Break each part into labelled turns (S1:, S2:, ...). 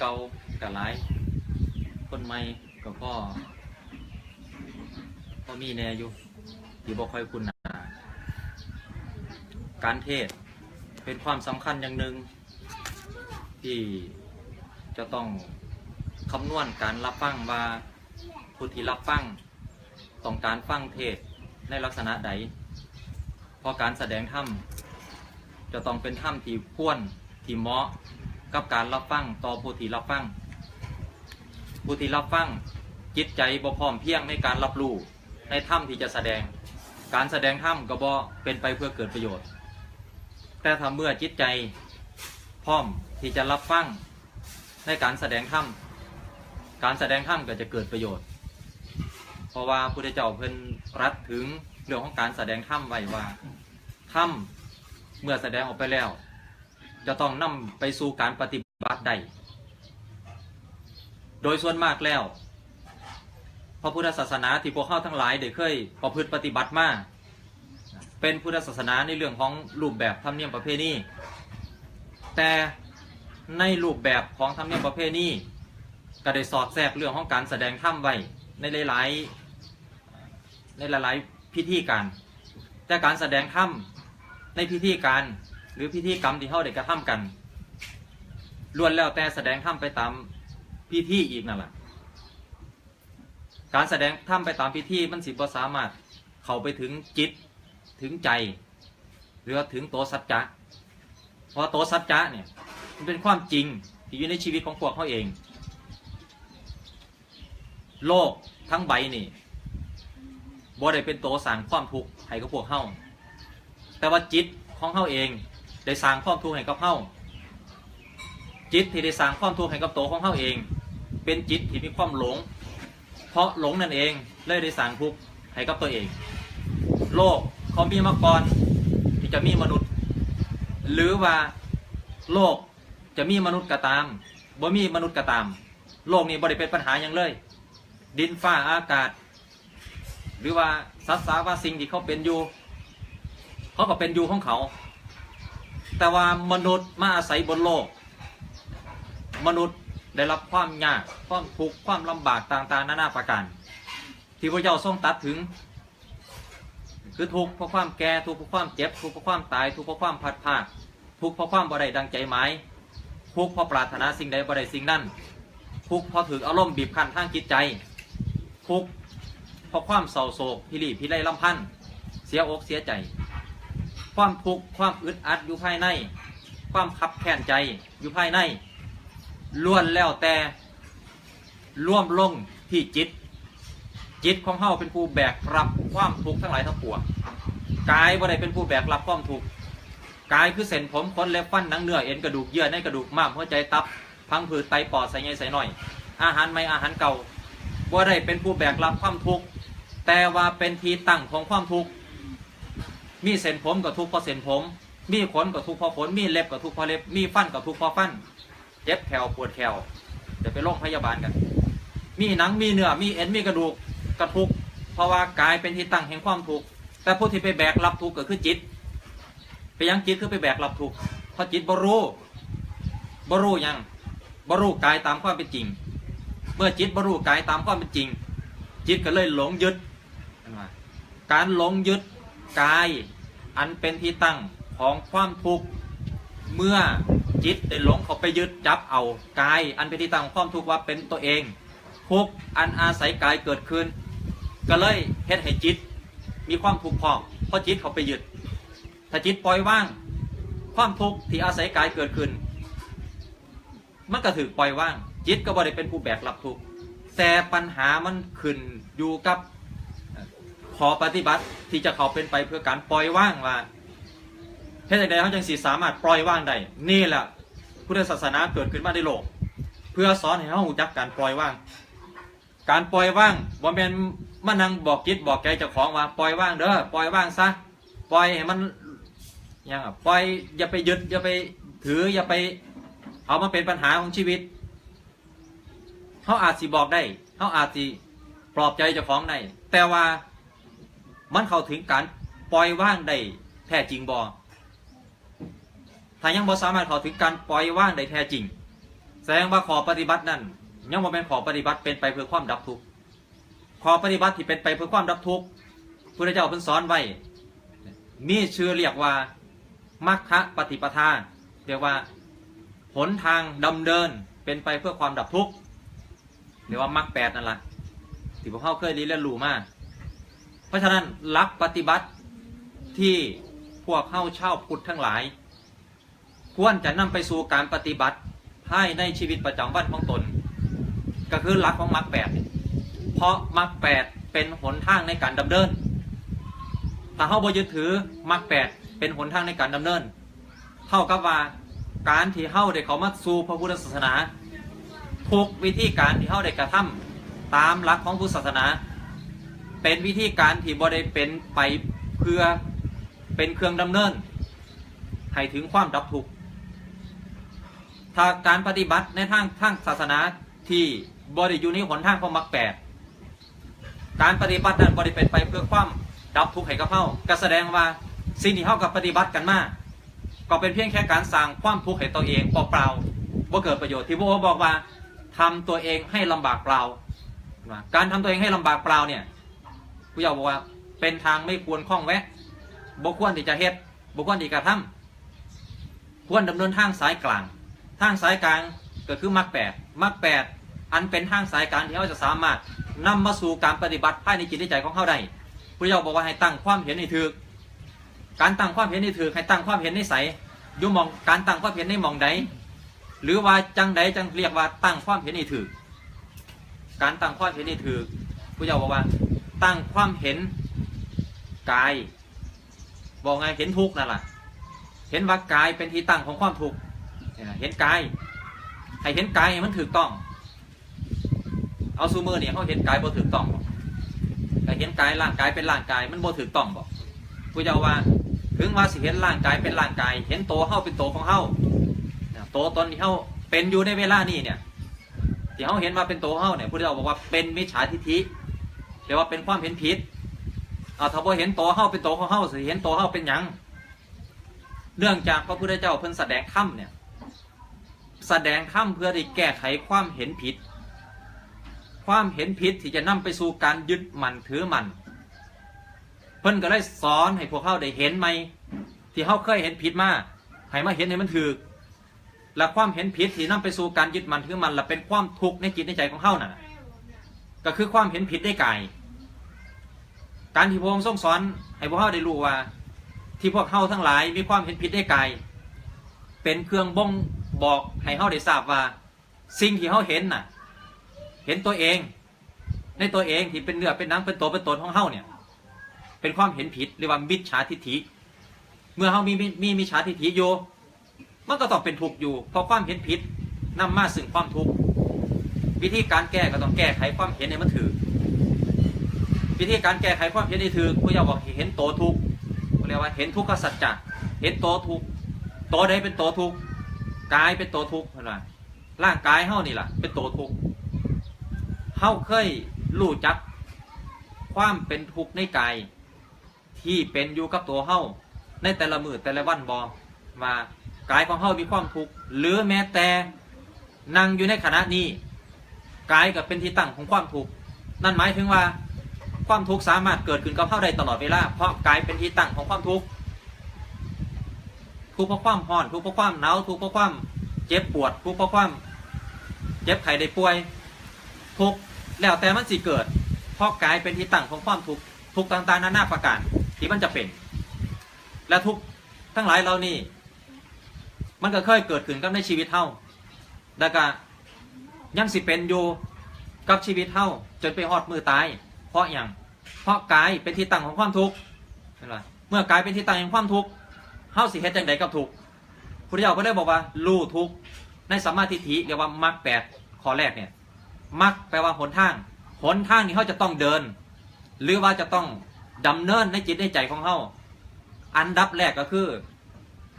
S1: เก่ากับหลาย คนใหม่ก็พ่อพ่อมีแน่อยู่ที่บ่ค่อยคุ้นาการเทศเป็นความสำคัญอย่างหนึ่งที่จะต้องคำนวณการรับฟังว่าผู้ที่รับฟังต้องการฟังเทศในลักษณะใดเพราะการแสดงธรรมจะต้องเป็นธรรมที่พ้วนที่เหมาะ กับการรับฟังต่อผู้ที่รับฟังผู้ที่รับฟังจิตใจบ่พร้อมเพียงในการรับรู้ในธรรมที่จะแสดง การแสดงธรรมก็บ่เป็นไปเพื่อเกิดประโยชน์ แต่ถ้าเมื่อจิตใจพร้อมที่จะรับฟังในการแสดงธรรมการแสดงธรรมก็จะเกิดประโยชน์ เพราะว่าพุทธเจ้าเพิ่นรัดถึงเรื่องของการแสดงธรรมไว้ว่าธรรมเมื่อแสดงออกไปแล้ว จะต้องนำไปสู่การปฏิบัติใดโดยส่วนมากแล้ว พระพุทธศาสนาที่พวกเข้าทั้งหลายได้เคยประพฤติปฏิบัติมาเป็นพุทธศาสนาในเรื่องของรูปแบบธรรมเนียมประเพณีแต่ในรูปแบบของธรรมเนียมประเพณีก็ได้สอดแทรกเรื่องของการแสดงธรรมไว้ในหลายๆในหลายๆพิธีการ แต่การแสดงธรรมในพิธีการ หรือพิธีกรรมที่เขาได้กระทำกันล้วนแล้วแต่แสดงธรรมไปตามพิธีอีกนั่นแหละการแสดงธรรมไปตามพิธีมันสิบ่สามารถเข้าไปถึงจิตถึงใจหรือว่าถึงตัวสัจจะเพราะตัวสัจจะเนี่ยมันเป็นความจริงที่อยู่ในชีวิตของพวกเขาเอง โลกทั้งใบนี่บ่ได้เป็นตัวสร้างความทุกข์ให้กับพวกเฮาแต่ว่าจิตของเฮาเอง ได้สร้างความทุกข์ให้กับเฮาจิตที่ได้สร้างความทุกข์ให้กับตัวของเฮาเอง เป็นจิตที่มีความหลง เพราะหลงนั่นเองเลยได้สร้างทุกข์ให้กับตัวเอง โลกเขามีมาก่อนที่จะมีมนุษย์ หรือว่าโลกจะมีมนุษย์ก็ตามบ่มีมนุษย์ก็ตาม โลกนี้บ่ได้เป็นปัญหาอย่างเลย ดินฟ้าอากาศ หรือว่าสัตว์สาว่าสิ่งที่เขาเป็นอยู่ เขาก็เป็นอยู่ของเขา แต่ว่ามนุษย์มาอาศัยบนโลก มนุษย์ได้รับความยากความทุกข์ความลำบากต่างๆนานาประการ ที่พระเจ้าทรงตัดถึง คือทุกข์เพราะความแก่ทุกข์เพราะความเจ็บทุกข์เพราะความตายทุกข์เพราะความพัดพราทุกข์เพราะความบ่ได้ดังใจหมายทุกข์เพราะปรารถนาสิ่งใดบ่ได้สิ่งนั้นทุกข์เพราะถืออารมณ์บีบคั้นทางจิตใจทุกข์เพราะความเศร้าโศกพิริพิไรลำพันธ์เสียอกเสียใจ ความทุกข์ความอึดอัดอยู่ภายใน ความขับแค้นใจอยู่ภายในล้วนแล้วแต่ร่วมลงที่จิต จิตของเฮาเป็นผู้แบกรับความทุกข์ทั้งหลายทั้งปวงกายบ่ได้เป็นผู้แบกรับความทุกข์กายคือเส้นผมขนเล็บฟันหนังเนื้อเอ็นกระดูกเยื่อในกระดูกม้ามหัวใจตับพังผืดไตปอดใส่ใหญ่ใส่หน่อย อาหารไม่อาหารเก่าบ่ได้เป็นผู้แบกรับความทุกข์แต่ว่าเป็นที่ตั้งของความทุกข์ มีเส้นผมก็ทุกเพราะเส้นผม มีขนก็ทุกเพราะขน มีเล็บก็ทุกเพราะเล็บ มีฟันก็ทุกเพราะฟัน เจ็บแขวปวดแขวเดี๋ยวไปโรงพยาบาลกัน มีหนังมีเนื้อ มีเอ็น มีกระดูกกระทุก เพราะว่ากายเป็นที่ตั้งแห่งความทุกข์ แต่ผู้ที่ไปแบกรับทุกข์ก็คือจิต ไปยังจิตคือไปแบกรับทุกข์ เพราะจิตบรู้บรู้ยังบรู้กายตามความเป็นจริง เมื่อจิตบรู้กายตามความเป็นจริง จิตก็เลยหลงยึด การหลงยึด กาย อันเป็นที่ตั้งของความทุกข์เมื่อจิตได้หลงเขาไปยึดจับเอากาย อันเป็นที่ตั้งของความทุกข์ว่าเป็นตัวเองทุกข์อันอาศัยกายเกิดขึ้น ก็เลยเฮ็ดให้จิต มีความทุกข์พองเพราะจิตเขาไปยึด ถ้าจิตปล่อยว่าง ความทุกข์ที่อาศัยกายเกิดขึ้น มันก็ถือปล่อยว่าง จิตก็บ่ได้เป็นผู้แบกรับทุกข์แต่ปัญหามันขึ้นอยู่กับ ขอปฏิบัติที่จะเขาเป็นไปเพื่อการปล่อยว่างว่าเฮ็ดจังไดเขาจังสีสามารถปล่อยว่างได้นี่แหละพุทธศาสนาเกิดขึ้นมาในโลก เพื่อสอนให้เขารู้จักการปล่อยว่าง การปล่อยว่างบ่แม่นมานั่งบอกจิตบอกใจเจ้าของว่าปล่อยว่างเด้อปล่อยว่างซะปล่อยให้มันยังอะปล่อยอย่าไปยึดอย่าไปถืออย่าไปเอามาเป็นปัญหาของชีวิตเขาอาจสิบอกได้เขาอาจสิปลอบใจเจ้าของได้แต่ว่า มันเข้าถึงการปล่อยว่างได้แท้จริงบ่ถ้ายังบ่สามารถเข้าถึงการปล่อยว่างได้แท้จริง แสดงว่าขอปฏิบัตินั้นยังบ่เป็นขอปฏิบัติเป็นไปเพื่อความดับทุกข์ขอปฏิบัติที่เป็นไปเพื่อความดับทุกข์พระเจ้าเพิ่นสอนไว้ มีชื่อเรียกว่ามัคคะปฏิปทา เรียกว่าหนทางดำเนินเป็นไปเพื่อความดับทุกข์เรียกว่ามัคแปดนั่นแหละที่พวกเขาเคยเรียนรู้มา เพราะฉะนั้นหลักปฏิบัติที่พวกเข้าเช่าพุทธทั้งหลาย ควรจะนำไปสู่การปฏิบัติภายในชีวิตประจำวันของตน ก็คือหลักของมรรคแปดเพราะมรรคแปดเป็นหนทางในการดำเนิน ถ้าเข้าบ่ยึดถือมรรคแปดเป็นหนทางในการดำเนิน เท่ากับว่าการที่เข้าได้เขามาสู่พระพุทธศาสนาทุกวิธีการที่เข้าได้กระทำตามหลักของพุทธศาสนา เป็นวิธีการที่บ่ได้เป็นไปเพื่อเป็นเครื่องดำเนินให้ถึงความดับทุกข์ถ้าการปฏิบัติในทางทางศาสนาที่บริอยู่ในหนทางของมรรคแปดการปฏิบัตินั้นบริเป็นไปเพื่อความดับทุกข์ให้กับเฮาก็แสดงว่าสิ่งที่เฮากับปฏิบัติกันมาก็เป็นเพียงแค่การสร้างความทุกข์ให้ตัวเองเปล่าๆบ่าเกิดประโยชน์ที่พระองค์บอกว่าทำตัวเองให้ลำบากเปล่า การทำตัวเองให้ลำบากเปล่าเนี่ย ผู้เยาว์บอกว่า เป็นทางไม่ควรคล้องแวะบ่ควรที่จะเฮ็ดบ่ควรที่จะทำควรดำเนินทางสายกลาง ทางสายกลางก็คือมรรคแปดมรรคแปดอันเป็นทางสายกลางที่เราจะสามารถนำมาสู่การปฏิบัติภายในจิตใจของเขาได้พระเจ้าบอกว่าให้ตั้งความเห็นในถือการตั้งความเห็นในถือให้ตั้งความเห็นในใสอยุ่มองการตั้งความเห็นในมองใดหรือว่าจังใดจังเรียกว่าตั้งความเห็นในถือการตั้งความเห็นในถือพระเจ้าบอกว่า ตั้งความเห็นกาย บอกไงเห็นทุกข์นั่นแหละเห็นว่ากายเป็นที่ตั้งของความทุกข์เห็นกายให้เห็นกายมันถูกต้อง เอาซูเมือเนี่ยเขาเห็นกายบ่ถูกต้องบอกแต่เห็นกายร่างกายเป็นร่างกายมันบ่ถูกต้องบอกผู้เจ้าว่าถึงว่าสิเห็นร่างกายเป็นร่างกาย เห็นโตเฮาเป็นโตของเฮาโตัวตนที่เฮาเป็นอยู่ในเวลานี้เนี่ยที่เฮาเห็นว่าเป็นโตเฮาเนี่ยผู้เจ้าบอกว่าเป็นมิจฉาทิฏฐิ แปลว่าเป็นความเห็นผิดเอาถ้าบ่เห็นตัวเฮาเป็นตัวของเฮาสิเห็นตัวเฮาเป็นหยังเนื่องจากพระพุทธเจ้าเพิ่นแสดงธรรมเนี่ยแสดงธรรมเพื่อที่แก้ไขความเห็นผิด ความเห็นผิดที่จะนำไปสู่การยึดมันถือมันเพิ่นก็ได้สอนให้พวกเขาได้เห็นไหมที่เขาเคยเห็นผิดมาให้มาเห็นให้มันถือและความเห็นผิดที่นำไปสู่การยึดมันถือมันและเป็นความทุกข์ในจิตในใจของเขาน่ะ ก็คือความเห็นผิดได้กาย การที่พระองค์ทรงสอนให้พวกเขาได้รู้ว่า ที่พวกเขาทั้งหลายมีความเห็นผิดได้ไกายเป็นเครื่องบ่งบอกให้เขาได้ทราบว่า สิ่งที่เขาเห็นน่ะ เห็นตัวเอง ในตัวเองที่เป็นเนื้อเป็นนังเป็นตัวเป็นตนของเขาเนี่ย เป็นความเห็นผิดเรียกว่ามิจฉาทิฏฐิ เมื่อเขามีมีมิจฉาทิฏฐิอยู่มันก็ต้องเป็นทุกข์อยู่ เพราะความเห็นผิดนำมาซึ่งความทุกข์วิธีการแก้ก็ต้องแก้ไขความเห็นในมันถือ วิธีการแก้ไขความเห็นในถือผู้ยาบอกเห็นโตทุกเรียกว่าเห็นทุกขสัจจะเห็นโตทุกโตใดเป็นโตทุกกายเป็นโตทุกเห็นไหมร่างกายเฮานี่แหละเป็นโตทุกเฮาเคยรู้จัก ความเป็นทุกข์ในกาย ที่เป็นอยู่กับตัวเฮาในแต่ละมือแต่ละวันบอมากายของเฮามีความทุกข์หรือแม้แต่นั่งอยู่ในขณะนี้กายกับเป็นที่ตั้งของความทุกข์นั่นหมายถึงว่า ความทุกข์สามารถเกิดขึ้นกับเฮาได้ตลอดเวลาเพราะกายเป็นที่ตั้งของความทุกข์ทุกข์เพราะความห่อนทุกข์เพราะความหนาวทุกข์เพราะความเจ็บปวดทุกข์เพราะความเจ็บไข้ได้ป่วยทุกข์แล้วแต่มันสิเกิดเพราะกายเป็นที่ตั้งของความทุกข์ทุกข์ต่างๆนานาประการที่มันจะเป็น และทุกข์ทั้งหลายเรานี่ มันก็เคยเกิดขึ้นกับในชีวิตเท่าแล้วก็ยังสิเป็นอยู่กับชีวิตเท่าจนไปหอดมือตาย เพราะอย่างเพราะกายเป็นที่ตั้งของความทุกข์เห็นไหมเมื่อกายเป็นที่ตั้งของความทุกข์เฮาสิเฮ็ดจังไดกับทุกข์พุทธเจ้าก็ได้บอกว่ารู้ทุกข์ในสัมมาทิฏฐิเรียกว่ามรรคแปดข้อแรกเนี่ยมรรคแปลว่าหนทางหนทางนี้เขาจะต้องเดิน หรือว่าจะต้องดำเนินในจิตในใจของเขาอันดับแรกก็คือ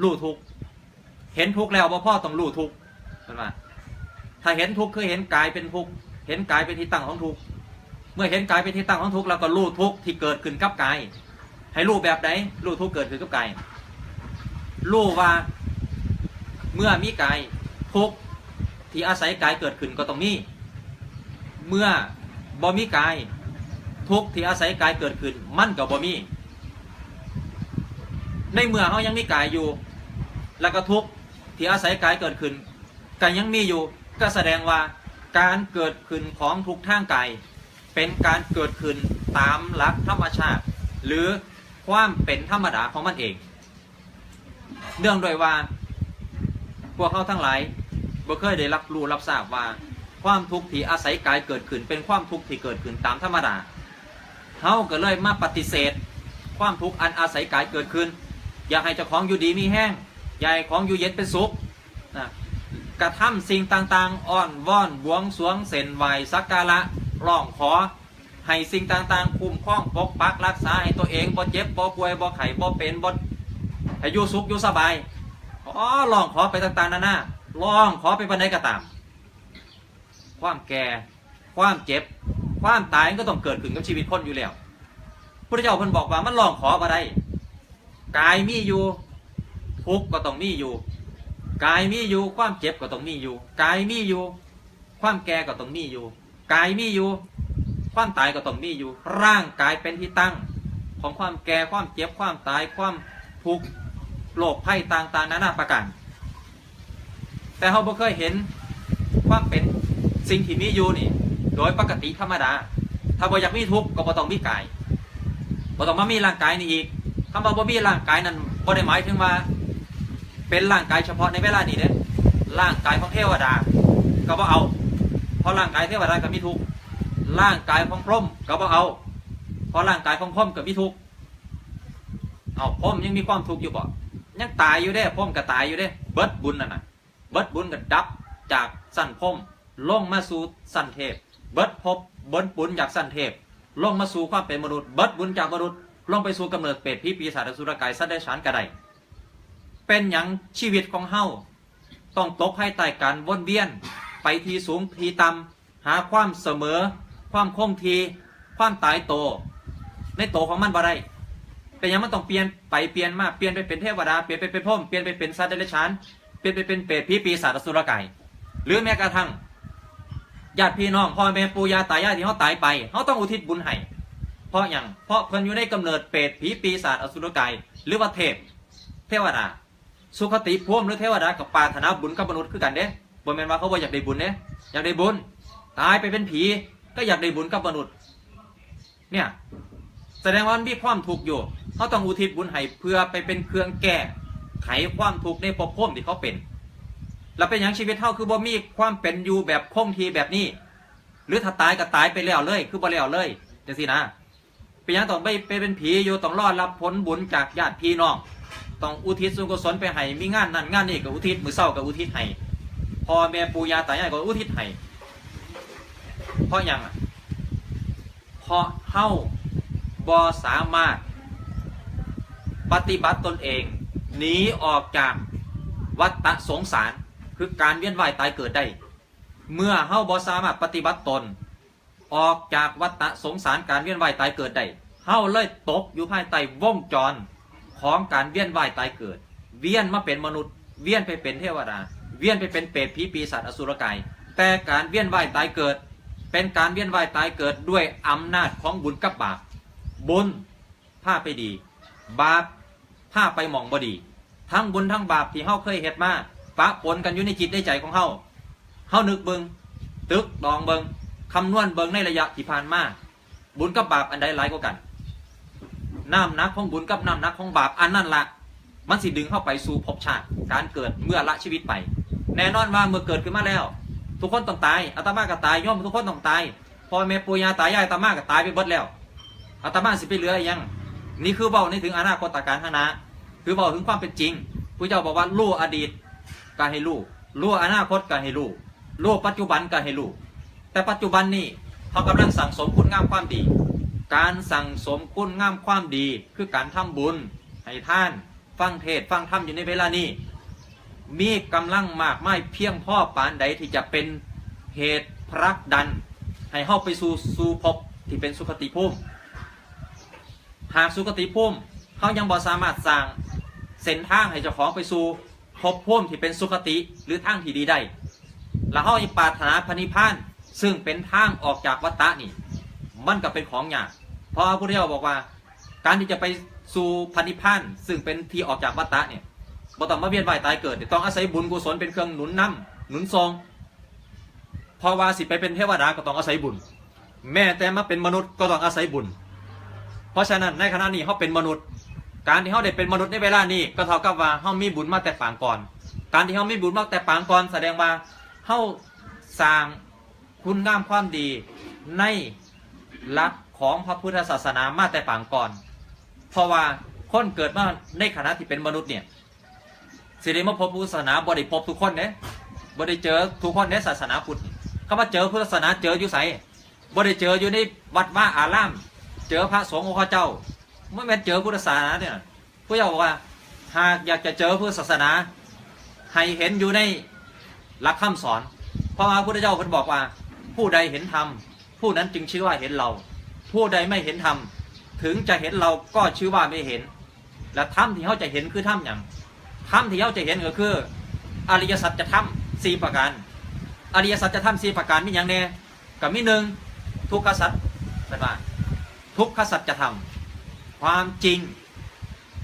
S1: รู้ทุกข์เห็นทุกข์แล้วว่าพ่อต้องรู้ทุกข์เห็นไหมถ้าเห็นทุกข์คือเห็นกายเป็นทุกข์เห็นกายเป็นที่ตั้งของทุกข์ มื่อเห็นกายเป็นที่ตั้งของทุกข์เราก็รู้ทุกข์ที่เกิดขึ้นกับกาย ให้รู้แบบไหนรู้ทุกข์เกิดขึ้นกับกายรู้ว่าเมื่อมีกายทุกข์ที่อาศัยกายเกิดขึ้นก็ต้องมีเมื่อบ่มีกายทุกข์ที่อาศัยกายเกิดขึ้นมันก็บ่มี ในเมื่อเขายังมีกายอยู่ แล้วก็ทุกข์ที่อาศัยกายเกิดขึ้นก็ยังมีอยู่ ก็แสดงว่าการเกิดขึ้นของทุกทางกาย เป็นการเกิดขึ้นตามหลักธรรมชาติ หรือความเป็นธรรมดาของมันเอง เนื่องด้วยว่า พวกเขาทั้งหลายบ่เคยได้รับรู้รับทราบว่า ความทุกข์ที่อาศัยกายเกิดขึ้น เป็นความทุกข์ที่เกิดขึ้นตามธรรมดาเขาก็เลยมาปฏิเสธ ความทุกข์อันอาศัยกายเกิดขึ้น อยากให้เจ้าของอยู่ดีมีแห้งอยากให้ของอยู่เย็นเป็นสุขนะกระทำสิ่งต่างๆอ้อนว่อนบวงสรวงเส้นไหวสักการะ ร้องขอให้สิ่งต่างๆ คุ้มครองปกปักรักษาให้ตัวเองบ่เจ็บบ่ป่วยบ่ไข้บ่เป็นบ่ให้อยู่สุขอยู่สบายอ๋อร้องขอไปต่างๆนานาร้องขอไปบันไดก็ตาม ความแก่ความเจ็บ ความตายก็ต้องเกิดขึ้นกับชีวิตคนอยู่แล้วพระเจ้าเพิ่นบอกว่ามันร้องขอบ่ได้กายมีอยู่ทุกข์ก็ต้องมีอยู่กายมีอยู่ ความเจ็บก็ต้องมีอยู่กายมีอยู่ ความแก่ก็ต้องมีอยู่ กายมีอยู่ ความตายก็ต้องมีอยู่ ร่างกายเป็นที่ตั้ง ของความแก่ความเจ็บความตายความทุกข์โรคภัยต่างๆนานาประการแต่เราบ่เคยเห็นความเป็นสิ่งที่มีอยู่นี่ โดยปกติธรรมดา ถ้าบ่อยากมีทุกข์ก็บ่ต้องมีกายบ่ต้องมามีร่างกายนี่อีกคำว่าบ่มีร่างกายนั้นบ่ได้หมายถึงว่า เป็นร่างกายเฉพาะในเวลานี้เด้ร่างกายของเทวดา ก็บ่เอา เพราะร่างกายเทวดาก็มีทุกร่างกายของพรหมก็บ่เอา เพราะร่างกายของพรหมก็มีทุกเอาพรหมยังมีความทุกข์อยู่บ่ยังตายอยู่เด้พรหมก็ตายอยู่เด้เบิดบุญนั่นน่ะเบิดบุญก็ดับจากสั้นพรหมลงมาสู่สั้นเทพ เบิดภพเบิดบุญจากสั้นเทพ ลงมาสู่ความเป็นมนุษย์เบิดบุญจากมนุษย์ลงไปสู่กำเนิดเปรตผีปีศาจสุรกายสัตว์ได้ฉานกระไดเป็นอย่างชีวิตของเฮาต้องตกให้ใต้การวนเวียน ไปทีสูงทีต่ำหาความเสมอ ความคงที ความตายโต ในโตของมันบ่ได้เป็นย่างมันต้องเปลี่ยนไปเปลี่ยนมาเปลี่ยนไปเป็นเทวดาเปลี่ยนไปเป็นพรมเปลี่ยนไปเป็นสัตว์เดรัจฉานเปลี่ยนไปเป็นเปรตผีปีศาจสุรกายหรือแม้กระทั่งญาติพี่น้องพ่อแม่ปู่ย่าตายายที่เขาตายไปเขาต้องอุทิศบุญให้เพราะอย่างเพราะเพิ่นอยู่ในกำเนิดเปรตผีปีศาจอสุรกายหรือว่าเทพ เทวดา สุขติภูมิหรือเทวดากับปารถนาบุญกับมนุษย์คือกันเด้ บ่แม่นว่าเขาบ่อยากได้บุญเด้อยากได้บุญตายไปเป็นผี ก็อยากได้บุญกับมนุษย์ เนี่ย แสดงว่ามีความทุกข์อยู่เขาต้องอุทิศบุญให้เพื่อไปเป็นเครื่องแก้ไขความทุกข์ในภพภูมิที่เขาเป็น แล้วเป็นอย่างชีวิตเท่าคือบ่มีความเป็นอยู่แบบคงทีแบบนี้ หรือถ้าตายก็ตายไปแล้วเลย คือบ่แล้วเลยจังซี่นะเป็นอย่างต้องไปไปเป็นผีอยู่ต้องรอดรับผลบุญจากญาติพี่น้องต้องอุทิศส่วนกุศลไปให้มีงานนั่นงานนี่ก็อุทิศมือเศร้าก็อุทิศให้ พ่อแม่ปู่ย่าตายายก็อุทิศให้เพราะยังอเพราะเฮาบ่สามารถ ปฏิบัติตนเองหนีออกจากวัฏสงสารคือการเวียนว่ายตายเกิดได้ เมื่อเฮาบ่สามารถปฏิบัติตน ออกจากวัฏสงสารการเวียนว่ายตายเกิดได้เฮาเลยตกอยู่ภายใต้วงจรของการเวียนว่ายตายเกิด เวียนมาเป็นมนุษย์ เวียนไปเป็นเทวดา เวียนไปเป็นเปรตผีปีศาจอสุรกาย แต่การเวียนว่ายตายเกิด เป็นการเวียนว่ายตายเกิดด้วยอำนาจของบุญกับบาปบุญพาไปดี บาปพาไปหมองบดี ทั้งบุญทั้งบาปที่เฮาเคยเฮ็ดมาปะปนกันอยู่ในจิตในใจของเฮาเฮานึกเบิงตึกดองเบิงคำนวณเบิงในระยะที่ผ่านมาบุญกับบาปอันใดหลายกว่ากันน้ำนักของบุญกับน้ำนักของบาปอันนั่นล่ะ มันสิดึงเข้าไปสู่ภพชาติ การเกิดเมื่อละชีวิตไป แน่นอนว่าเมื่อเกิดขึ้นมาแล้ว ทุกคนต้องตายอาตมาก็ตายย่อมทุกคนต้องตายพ่อแม่ปู่ย่าตายายอาตมาก็ตายไปเบิดแล้วอาตมาสิไปเหลืออยัง นี่คือเบาในถึงอนาคตการข้างหน้าคือเบาถึงความเป็นจริงพระเจ้าบอกว่ารู้อดีตก็ให้รู้รู้อนาคตก็ให้รู้รู้ปัจจุบันก็ให้รู้แต่ปัจจุบันนี่เขากำลังสั่งสมคุณงามความดี การสั่งสมคุณงามความดี คือการทำบุญให้ท่าน ฟังเทศฟังธรรมอยู่ในเวลานี้ มีกำลังมากไม่เพียงพ่อปานใดที่จะเป็นเหตุพรักดัน ให้เข้าไปสู่สู่ภพที่เป็นสุคติภูมิหากสุคติภูมิเขายังบ่สามารถสร้างเส้นทางให้เจ้าของไปสู่ภพภูมิที่เป็นสุคติหรือทางที่ดีได้แล้วเฮายังปรารถนาพระนิพพานซึ่งเป็นทางออกจากวัฏฏะนี่ มันก็เป็นของยากเพราะพระพุทธเจ้าบอกว่า การที่จะไป สู่พระนิพพานซึ่งเป็นที่ออกจากวัฏฏะเนี่ยบ่ต้องมาเวียนว่ายตายเกิดต้องอาศัยบุญกุศลเป็นเครื่องหนุนนำหนุนทรงพราะว่าสิไปเป็นเทวดาก็ต้องอาศัยบุญ แม้แต่มาเป็นมนุษย์ก็ต้องอาศัยบุญ เพราะฉะนั้นในขณะนี้เขาเป็นมนุษย์ การที่เขาได้เป็นมนุษย์ในเวลานี้ก็เท่ากับว่าเขามีบุญมาแต่ปางก่อน การที่เขามีบุญมาแต่ปางก่อน แสดงว่าเขาสร้างคุณงามความดีในหลักของพระพุทธศาสนามาแต่ปางก่อน เพราะว่าคนเกิดมาในขณะที่เป็นมนุษย์เนี่ยสิริมาพบพุทธศาสนาบริพบทุกคนเนี่ยบริเจอทุกคนในศาสนาพุทธเขามาเจอพุทธศาสนาเจออยู่ไสบริเจออยู่ในวัดว่าอาราม เจอพระสงฆ์องค์เจ้าเมื่อแม่นเจอพุทธศาสนาเนี่ยพระเจ้าบอกว่าหากอยากจะเจอพุทธศาสนา ให้เห็นอยู่ในหลักคำสอน เพราะว่าพระพุทธเจ้าเพิ่นบอกว่า ผู้ใดเห็นธรรมผู้นั้นจึงชื่อว่าเห็นเรา ผู้ใดไม่เห็นธรรม ถึงจะเห็นเราก็ชื่อว่าไม่เห็น และธรรมที่เขาจะเห็นคือธรรมอย่างธรรมที่เขาจะเห็นก็คืออริยสัจจะธรรมสี่ประการอริยสัจจะธรรมสี่ประการมีอย่างแน่กับมีหนึ่งทุกขสัจเป็นว่าทุกขสัจธรรมความจริง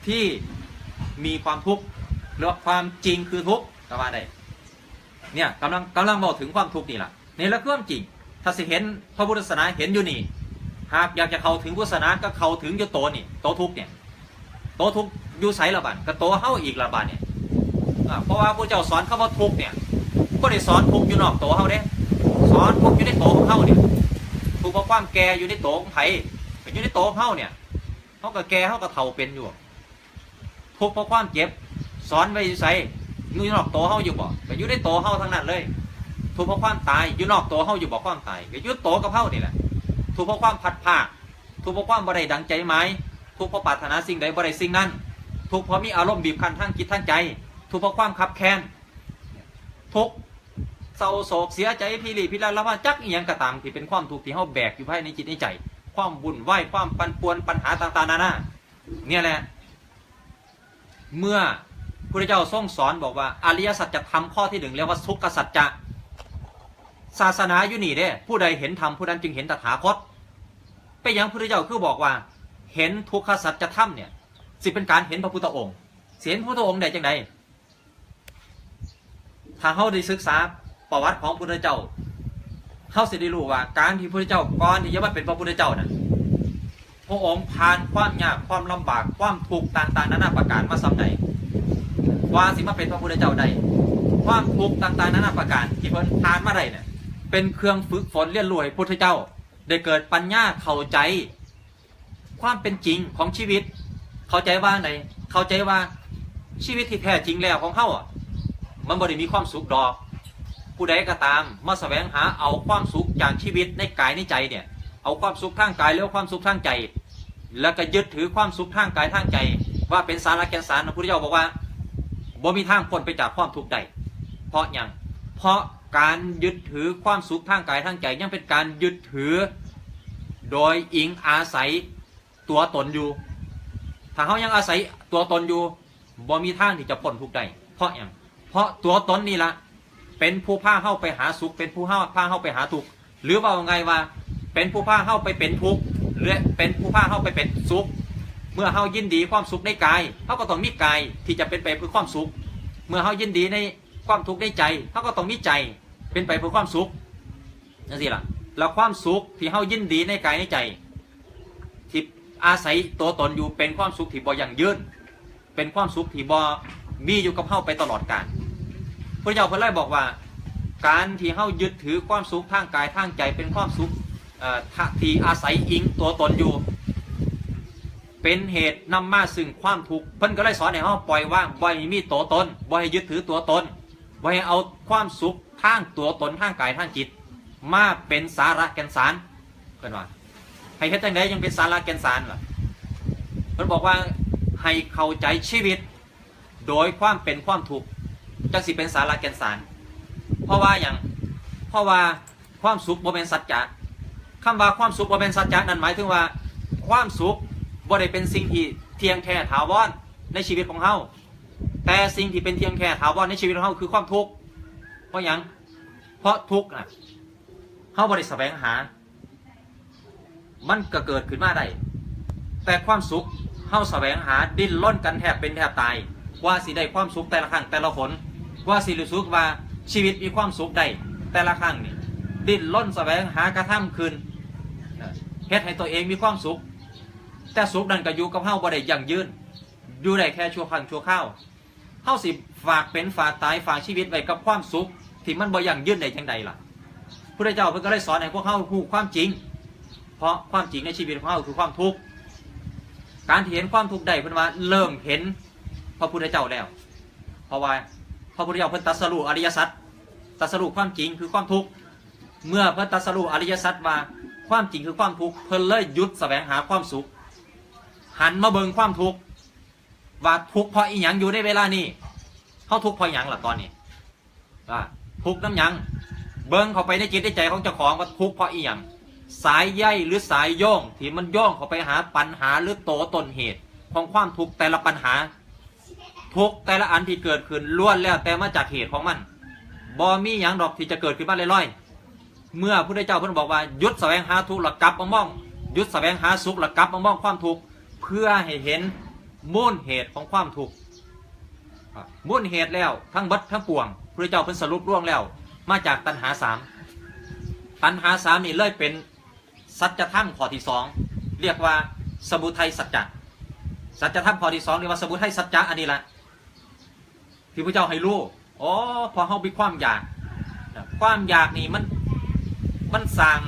S1: ที่มีความทุกข์หรือความจริงคือทุกข์ก็ว่าได้เนี่ยกำลังกำลังบอกถึงความทุกข์นี่แหละนี่แหละคือความจริง ถ้าสิเห็นพระพุทธศาสนาเห็นอยู่นี่ หากอยากจะเข้าถึงพุทธศาสนาก็เข้าถึงอยู่โตนี่โตทุกเนี่ยโตทุกอยู่ไสละบาดก็โตเฮาอีกละบาดเนี่ยเพราะว่าพระเจ้าสอนคำว่าทุกเนี่ยก็ได้สอนทุกอยู่นอกโตเฮาเด้สอนทุกอยู่ในโตของเฮาเนี่ยทุกเพราะความแก่อยู่ในโตของไผเป็นอยู่ในโตของเฮาเนี่ยเขาก็แก่เขาก็เฒ่าเป็นอยู่ทุกเพราะความเจ็บสอนไว้อยู่ไสอยู่นอกโตเฮาอยู่บ่ก็อยู่ในโตเฮาทั้งนั้นเลยทุกเพราะความตายอยู่นอกโตเฮาอยู่บ่ความตายก็อยู่โตกับเฮานี่แหละ ทุกข์เพราะความพัดภาทุกข์เพราะความบ่ได้ดังใจไหมทุกข์เพราะปรารถนาสิ่งใดบ่ได้สิ่งนั้น ทุกข์เพราะมีอารมณ์บีบคั้นทั้งจิตทั้งใจ ทุกข์เพราะความขับแค้นทุกข์เศร้าโศกเสียใจพิริพิไรแล้วว่าจักอีหยังก็ตามที่เป็นความทุกข์ที่เฮาแบกอยู่ภายในจิตในใจ ความวุ่นวความปันป่วนปัญหาต่างๆนานาเนี่ยแหละ เมื่อพระเจ้าทรงสอนบอกว่าอริยสัจจะทำข้อที่หนึ่งเรียกว่าทุกขสัจจะ ศาสนาอยู่นี่เด้ผู้ใดเห็นธรรมผู้นั้นจึงเห็นตถาคตไปยังพระพุทธเจ้าคือบอกว่า เห็นทุกขสัจธรรมเนี่ย สิเป็นการเห็นพระพุทธองค์เห็นพระพุทธองค์ได้จังไดถ้าเขาได้ศึกษาประวัติของพระพุทธเจ้าเขาสิได้รู้ว่า การที่พระพุทธเจ้าก่อนที่จะมาเป็นพระพุทธเจ้านะพระองค์ผ่านความยากความลำบากความทุกข์ต่างๆนานาประการมาสำใดว่าสิมาเป็นพระพุทธเจ้าได้ความทุกข์ต่างๆนานาประการที่เพิ่นผ่านมาได้เนี่ย เป็นเครื่องฝึกฝนเรียนรู้ให้พุทธเจ้า ได้เกิดปัญญาเข้าใจ ความเป็นจริงของชีวิต เข้าใจว่าไหนเข้าใจว่าชีวิตที่แท้จริงแล้วของเขาอะมันบ่ได้มีความสุขดอก ผู้ใดก็ตามมาแสวงหาเอาความสุขจากชีวิตในกายในใจเนี่ย เอาความสุขทางกายแล้วความสุขทางใจ แล้วก็ยึดถือความสุขทางกายทางใจ ว่าเป็นสาระแก่นสารพระพุทธเจ้าบอกว่าบ่มีทางพ้นไปจากความทุกข์ใดเพราะอย่างเพราะ การยึดถือความสุขทางกายทางใจยังเป็นการยึดถือ โดยอิงอาศัยตัวตนอยู่ ถ้าเขายังอาศัยตัวตนอยู่บ่มีทางที่จะพ้นทุกข์ใดเพราะอย่างเพราะตัวตนนี่ละเป็นผู้พาเข้าไปหาสุข เป็นผู้พาเข้าไปหาทุกข์หรือว่าไงว่า เป็นผู้พาเข้าไปเป็นทุกข์หรือเป็นผู้พาเข้าไปเป็นสุข เมื่อเฮายินดีความสุขในกายเขาก็ต้องมีกายที่จะเป็นไปเพื่อความสุข เมื่อเฮายินดีในความทุกข์ในใจเขาก็ต้องมีใจ เป็นไปเพื่อความสุขนั่นสิล่ะแล้วความสุขที่เฮายินดีในกายในใจที่อาศัยตัวตนอยู่เป็นความสุขที่บ่ยั่งยืนเป็นความสุขที่บ่มีอยู่กับเฮาไปตลอดกาลพระเจ้าพิ่นเลยบอกว่า การที่เฮายึดถือความสุขทางกายทางใจเป็นความสุขที่อาศัยอิงตัวตนอยู่ เป็นเหตุนำมาซึ่งความทุกข์เพิ่นก็เลยสอนให้เฮาปล่อยว่างบ่ให้มีตัวตนบ่ให้ยึดถือตัวตนบ่ให้เอาความสุข ทางตัวตนทางกายทางจิต มาเป็นสาระแก่นสารเพิ่นว่าให้เฮ็ดจังไดยังเป็นสาระแก่นสารล่ะเพิ่นบอกว่าให้เข้าใจชีวิต โดยความเป็นความทุกข์จังสิเป็นสาระแก่นสาร เพราะว่าอย่างเพราะว่าความสุขบ่เป็นสัจจะคำว่าความสุขบ่เป็นสัจจะนั่นหมายถึงว่า ความสุขบ่ได้เป็นสิ่งที่เที่ยงแท้ถาวรในชีวิตของเฮาแต่สิ่งที่เป็นเที่ยงแท้ถาวรในชีวิตของเฮาคือความทุกข์เพราะอย่าง เพราะทุกข์น่ะเฮาบ่ได้แสวงหา มันก็เกิดขึ้นมาได้แต่ความสุขเฮาแสวงหาดิ้นร่นกันแทบเป็นแทบตาย ว่าสิได้ความสุขแต่ละครั้งแต่ละผลว่าสิรู้สึกว่าชีวิตมีความสุขได้แต่ละครั้งนี่ดิ้นร่นแสวงหากระทำคืนเอ่อเฮ็ดให้ตัวเองมีความสุข แต่สุขนั้นก็อยู่กับเฮาบ่ได้ยั่งยืนอยู่ได้แค่ชั่วครั้งชั่วคราวเฮาสิฝากเป็นฝากตายฝากชีวิตไว้กับความสุข ที่มันบ่ยั่งยืนได้จังใดล่ะพระเจ้าเพิ่นก็เลยสอนให้พวกเฮาฮู้ความจริง เพราะความจริงในชีวิตของเฮาคือความทุกข์การเห็นความทุกข์ได้เพิ่นว่าเริ่มเห็นพระพุทธเจ้าแล้ว เพราะว่าพระพุทธเจ้าเพิ่นตรัสรู้อริยสัจตรัสรู้ความจริงคือความทุกข์เมื่อเพิ่นตรัสรู้อริยสัจว่าความจริงคือความทุกข์เพิ่นเลยหยุดแสวงหาความสุข หันมาเบิ่งความทุกข์ว่าทุกข์เพราะอีหยังอยู่ในเวลานี้เฮาทุกข์เพราะหยังล่ะตอนนี้ว่า ทุกน้ำยัง เบิ่งเข้าไปในจิตในใจของเจ้าของว่าทุกเพราะอีหยังสายใยหรือสายย่องที่มันย่องเข้าไปหาปัญหาหรือโตต้นเหตุ ของความทุกแต่ละปัญหา ทุกแต่ละอันที่เกิดขึ้นล้วนแล้วแต่มาจากเหตุของมันบ่มีหยังดอกที่จะเกิดขึ้นมาลอยๆเมื่อพระพุทธเจ้าเพิ่นบอกว่ายุดแสวงหาทุกข์หลักกลับมามองยุดแสวงหาสุขหลักกลับมามองความทุกข์เพื่อให้เห็นมูลเหตุของความทุกข์มูลเหตุแล้วทั้งบัดทั้งปวง พระเจ้าเพิ่นสรุปร่วงแล้ว มาจากตัณหาสามตัณหาสามนี่เลยเป็นสัจธรรมข้อที่สองเรียกว่าสมุทัยสัจจะสัจธรรมข้อที่สองเรียกว่าสมุทัยสัจจะอันนี้แหละที่พระเจ้าให้รู้อ๋อพอเขามีความอยาก ความอยากนี่มันมันสั่ง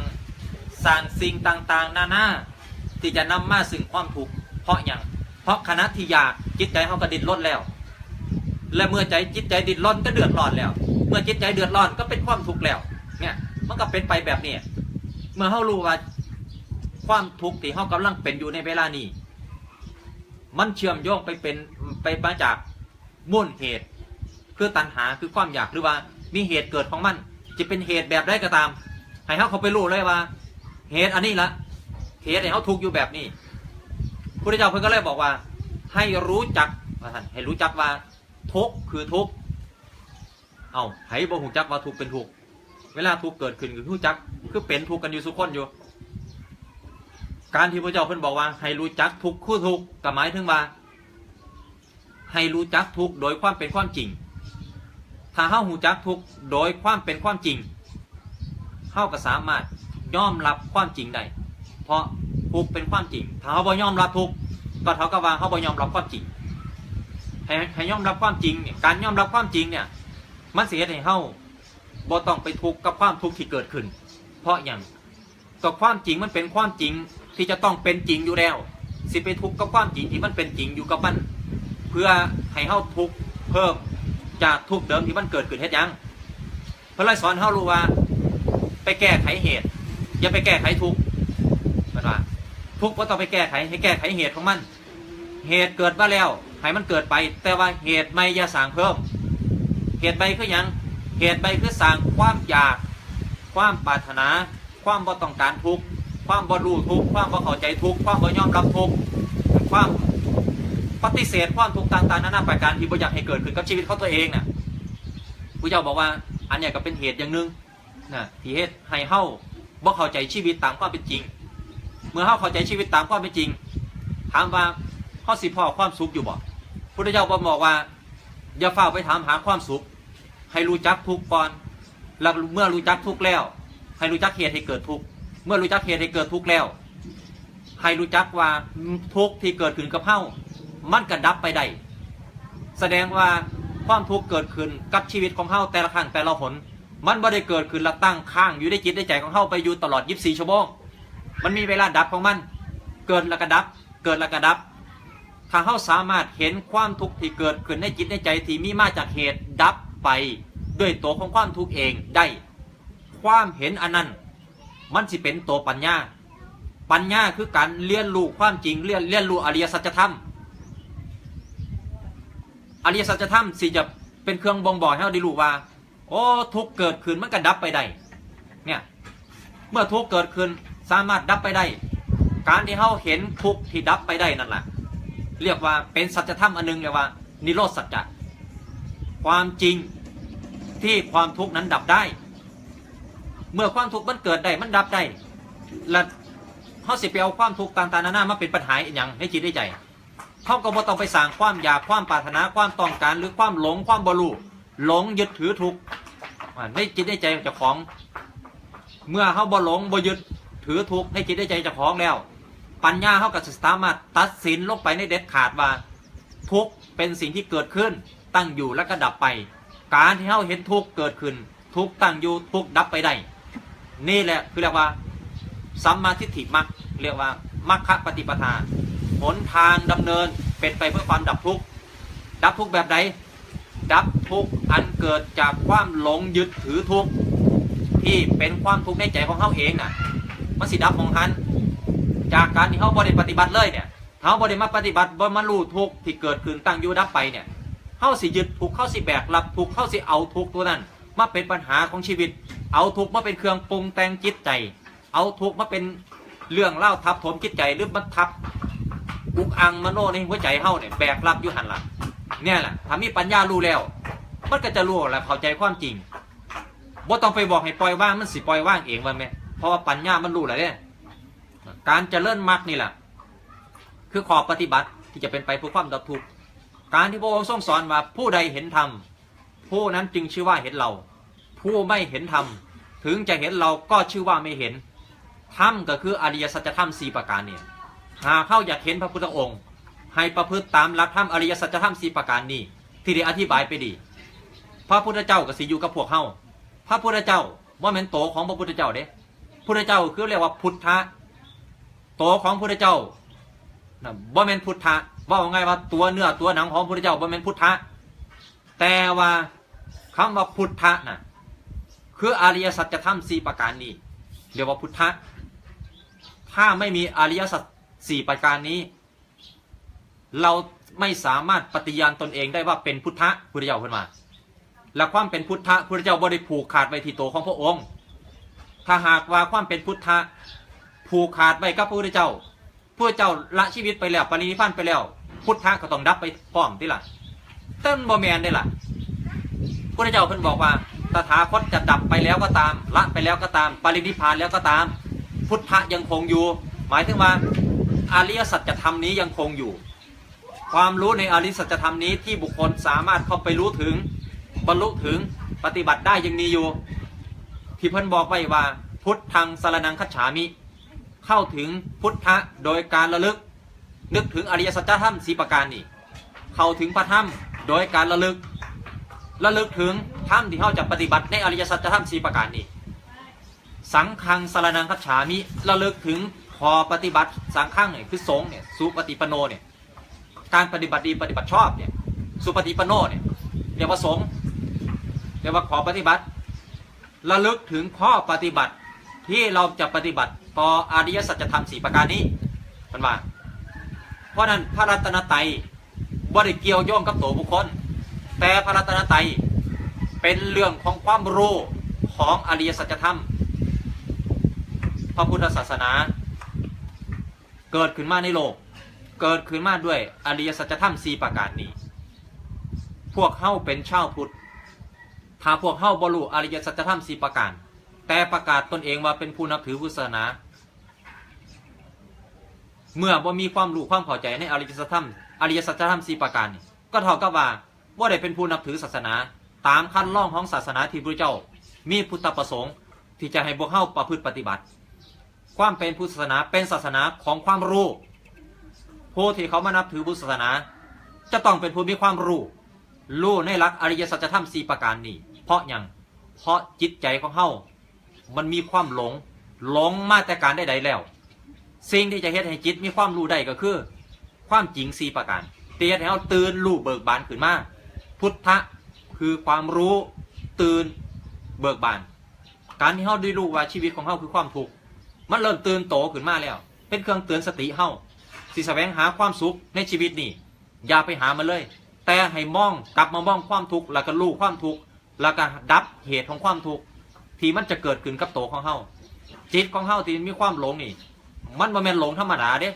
S1: สั่งสิ่งต่างๆ นานาที่จะนำมาซึ่งความทุกเพราะอย่างเพราะขณะที่อยากจิตใจเขาก็ดิ้นรนแล้ว และเมื่อใจจิตใจดิ้นรนก็เดือดร้อนแล้ว เมื่อจิตใจเดือดร้อนก็เป็นความทุกข์แล้ว เนี่ย มันก็เป็นไปแบบนี้ เมื่อเขารู้ว่าความทุกข์ที่เขากำลังเป็นอยู่ในเวลานี้ มันเชื่อมโยงไปเป็นไปมาจากมูลเหตุ คือตัณหาคือความอยากหรือว่ามีเหตุเกิดของมัน จะเป็นเหตุแบบใดก็ตาม ให้เขาเขาไปรู้เลยว่า เหตุอันนี้ละเหตุให้เขาทุกข์อยู่แบบนี้พระเจ้าเพิ่นก็เลยบอกว่า ให้รู้จักท่านให้รู้จักว่า ทุกคือทุกเอาให้บ่หูจักว่าทุกเป็นทุกเวลาทุกเกิดขึ้นคือรู้จัก คือเป็นทุกกันอยู่สุกคนอยู่ การที่พระเจ้าเพิ่นบอกว่าให้รู้จักทุกคู่ทุกข์ก็หมายถึงว่า ให้รู้จักทุกโดยความเป็นความจริง ถ้าเฮาหูจักทุกโดยความเป็นความจริงเฮาก็สามารถยอมรับความจริงได้เพราะทุกเป็นความจริง ถ้าเฮาบ่ยอมรับทุกก็เท่ากับว่าเฮาบ่ยอมรับความจริง ให้ให้ยอมรับความจริงเนี่ยการยอมรับความจริงเนี่ย มันเฮ็ดให้เฮาบ่ต้องไปทุกข์กับความทุกข์ที่เกิดขึ้น เพราะอย่างก็ความจริงมันเป็นความจริงที่จะต้องเป็นจริงอยู่แล้ว สิไปทุกข์กับความจริงที่มันเป็นจริงอยู่กับมัน เพื่อให้เฮาทุกข์เพิ่มจากทุกข์เดิมที่มันเกิดขึ้นเฮ็ดยังเพื่อเลยสอนเฮารู้ว่า ไปแก้ไขเหตุ อย่าไปแก้ไขทุกข์เห็นว่าทุกข์บ่ต้องไปแก้ไขให้แก้ไขเหตุของมัน เหตุเกิดมาแล้ว ให้มันเกิดไป แต่ว่าเหตุไม่อย่าสร้างเพิ่ม เหตุใบคือยัง เหตุใบคือสร้างความอยาก ความปรารถนา ความบ่ต้องการทุกข์ความบ่รู้ทุกข์ความบ่เข้าใจทุกข์ความบ่ยอมรับทุกข์ความปฏิเสธความทุกข์ต่างๆนานาประการที่บ่อยากให้เกิดขึ้นกับชีวิตเของตัวเองน่ะผู้เจ้าบอกว่าอันเนี้ยก็เป็นเหตุอย่างหนึ่งนะที่เหตุให้เฮาบ่เข้าใจชีวิตตามความเป็นจริง เมื่อเฮาเข้าใจชีวิตตามความเป็นจริง ถามว่าเฮาสิพอความสุขอยู่บ่ พุทธเจ้าบ่บอกว่า อย่าเฝ้าไปถามหาความสุข ให้รู้จักทุกข์ก่อนแล้วเมื่อรู้จักทุกข์แล้ว ให้รู้จักเหตุให้เกิดทุกข์เมื่อรู้จักเหตุให้เกิดทุกข์แล้ว ให้รู้จักว่าทุกข์ที่เกิดขึ้นกับเฮามันกระดับไปได้แสดงว่าความทุกข์เกิดขึ้นกับชีวิตของเฮาแต่ละครั้งแต่ละหนมันไม่ได้เกิดขึ้นละตั้งข้างอยู่ในจิตในใจของเฮาไปอยู่ตลอด 24 ชั่วโมงมันมีเวลาดับของมัน เกิดแล้วก็ดับ เกิดแล้วก็ดับ ถ้าเฮาสามารถเห็นความทุกข์ที่เกิดขึ้นในจิตในใจที่มีมาจากเหตุดับไปด้วยตัวของความทุกข์เองได้ ความเห็นอันนั้น มันสิเป็นตัวปัญญา ปัญญาคือการเรียนรู้ความจริงเรียนเรียนรู้อริยสัจธรรมอริยสัจธรรมสิจะเป็นเครื่องบ่งบอกให้เราได้รู้ว่า โอ้ทุกเกิดขึ้นมันก็ดับไปได้เนี่ยเมื่อทุกเกิดขึ้นสามารถดับไปได้ การที่เราเห็นทุกที่ดับไปได้นั่นแหละ เรียกว่าเป็นสัจธรรมอันหนึงเรียกว่า นิโรธสัจจะความจริงที่ความทุกข์นั้นดับได้ เมื่อความทุกข์มันเกิดได้มันดับได้และเขาสิไปเอาความทุกข์ต่างๆนานามาเป็นปัญหาอหย่างในจิตในใจเขาก็บ่ต้องไปสร้างความอยากความปรารถนาความต้องการ หรือความหลงความบรูหลงยึดถือทุกข์อ่าในจิตในใจเจ้าของ เมื่อเขาบ่หลงบ่ยึดถือทุกข์ในจิตในใจเจ้าของแล้ว ปัญญาเขาก็จะสามารถตัดสินลงไปในเด็ดขาดว่า ทุกเป็นสิ่งที่เกิดขึ้น ตั้งอยู่แล้วก็ดับไป การที่เขาเห็นทุกเกิดขึ้น ทุกตั้งอยู่ทุกดับไปได้ นี่แหละคือเรียกว่าสัมมาทิฏฐิมักเรียกว่ามัคคะปฏิปทาหนทางดำเนินเป็นไปเพื่อความดับทุกข์ดับทุกข์แบบไหนดับทุกข์อันเกิดจากความหลงยึดถือทุกข์ที่เป็นความทุกข์ในใจของเขาเองน่ะมันสิดับของหัน จากการที่เขาบริปฏิบัติเลยเนี่ยเขาบริมาปฏิบัติบริมารู้ทุกที่เกิดขึ้นตั้งอยู่ดับไปเนี่ยเขาสิยึดทุกเขาสิแบกรับทุกเขาสิเอาทุกตัวนั้น มาเป็นปัญหาของชีวิต เอาทุกมาเป็นเครื่องปรุงแต่งจิตใจ เอาทุกมาเป็นเรื่องเล่าทับถมจิตใจหรือมันทับอุกอังมโนในหัวใจเฮาเนี่ยแบกรับอยู่หันหลังเนี่ยแหละถ้ามีปัญญารู้แล้ว มันก็จะรู้และเข้าใจความจริงบ่ต้องไปบอกให้ปล่อยว่างมันสิปล่อยว่างเองมันไหมเพราะว่าปัญญามันรู้แล้วเนี่ย การเจริญมรรคนี่แหละ คือขอบปฏิบัติที่จะเป็นไปเพื่อความดับทุกข์การที่พระองค์ทรงสอนว่าผู้ใดเห็นธรรมผู้นั้นจึงชื่อว่าเห็นเรา ผู้ไม่เห็นธรรมถึงจะเห็นเราก็ชื่อว่าไม่เห็นธรรมก็คืออริยสัจธรรมสี่ประการเนี่ยหากเข้าอยากเห็นพระพุทธองค์ ให้ประพฤติตามหลักธรรมอริยสัจธรรมสี่ประการนี้ ที่ได้อธิบายไปดี พระพุทธเจ้าก็สิอยู่กับพวกเฮาพระพุทธเจ้าว่าเป็นโตของพระพุทธเจ้าเด้พุทธเจ้าคือเรียกว่าพุทธะ โตของพุทธเจ้าบ่แม่นพุทธะว่าไงว่าตัวเนื้อตัวหนังของพุทธเจ้าบ่แม่นพุทธะแต่ว่าคำว่าพุทธะน่ะคืออริยสัจธรรมสี่ประการนี้เรียกว่าพุทธะถ้าไม่มีอริยสัจสี่ประการนี้ เราไม่สามารถปฏิญาณตนเองได้ว่าเป็นพุทธะพุทธเจ้าขึ้นมา และความเป็นพุทธะพุทธเจ้าบริผูกขาดไว้ที่ตัวของพระองค์ ถ้าหากว่าความเป็นพุทธะ ผูกขาดไว้กับพระพุทธเจ้าพระเจ้าละชีวิตไปแล้วปรินิพพานไปแล้ว พุทธะก็ต้องดับไปพร้อมที่ล่ะต้นบอแมนได้ล่ะพระเจ้าเพิ่นบอกว่าตถาคตจะดับไปแล้วก็ตาม ละไปแล้วก็ตาม ปรินิพพานแล้วก็ตาม พุทธะยังคงอยู่ หมายถึงว่าอริยสัจธรรมนี้ยังคงอยู่ ความรู้ในอริยสัจธรรมนี้ที่บุคคลสามารถเข้าไปรู้ถึงบรรลุถึงปฏิบัติได้ยังมีอยู่ ที่เพิ่นบอกไว้ว่า พุทธังสารนังคัจฉามิ เข้าถึงพุทธะโดยการระลึก นึกถึงอริยสัจธรรมสีประการนี่เข้าถึงพระธรรมโดยการระลึก ระลึกถึงธรรมที่เขาจะปฏิบัติในอริยสัจธรรมสีประการนี้สังฆังสารนังคัจฉามิระลึกถึงพอปฏิบัติสังฆังเนี่ยคือสงเนี่ยสุปฏิปโนเนี่ยการปฏิบัติดีปฏิบัติชอบเนี่ยสุปฏิปโนเนี่ยเรียกว่าสงฆ์เรียกว่าขอปฏิบัติระลึกถึงข้อปฏิบัติที่เราจะปฏิบัติ ต่ออริยสัจธรรมสี่ประการนี้มันว่าเพราะนั้นพระรัตนตรัยบ่ได้เกี่ยวโยงกับตัวบุคคล แต่พระรัตนตรัยเป็นเรื่องของความรู้ของอริยสัจธรรม พระพุทธศาสนา เกิดขึ้นมาในโลก เกิดขึ้นมาด้วยอริยสัจธรรมสี่ประการนี้ พวกเข้าเป็นชาวพุทธถ้าพวกเข้าบรรลุอริยสัจธรรมสี่ประการ แต่ประกาศตนเองว่าเป็นผู้นับถือพุทธศาสนา เมื่อบ่มีความรู้ความเข้าใจในอริยสัจธรรมอริยสัจธรรมสี่ประการนี่ก็เท่ากับว่าว่าได้เป็นผู้นับถือศาสนา ตามขั้นล่องของศาสนาที่พระเจ้า มีพุทธประสงค์ ที่จะให้พวกเข้าประพฤติปฏิบัติ ความเป็นพุทธศาสนาเป็นศาสนาของความรู้ผู้ที่เขามานับถือพุทธศาสนา จะต้องเป็นผู้มีความรู้รู้ในหลักอริยสัจธรรมสี่ประการนี้เพราะอย่างเพราะจิตใจของเขามันมีความหลงหลงมาแต่การได้ใดแล้ว สิ่งที่จะเฮ็ดให้จิตมีความรู้ได้ก็คือ ความจริงสี่ประการเตียให้เราตื่นรู้เบิกบานขึ้นมาพุทธะคือความรู้ตื่นเบิกบาน การที่เราได้รู้ว่าชีวิตของเราคือความทุกข์มันเริ่มตื่นโตขึ้นมาแล้ว เป็นเครื่องเตือนสติเฮาสิแสวงหาความสุขในชีวิตนี่อย่าไปหามันเลย แต่ให้มองกลับมามองความทุกข์แล้วก็รู้ความทุกข์แล้วก็ดับเหตุของความทุกข์ที่มันจะเกิดขึ้นกับโตของเฮาจิตของเฮาที่มีความหลงนี่ มันบ่แม่นหลงธรรมดาเด้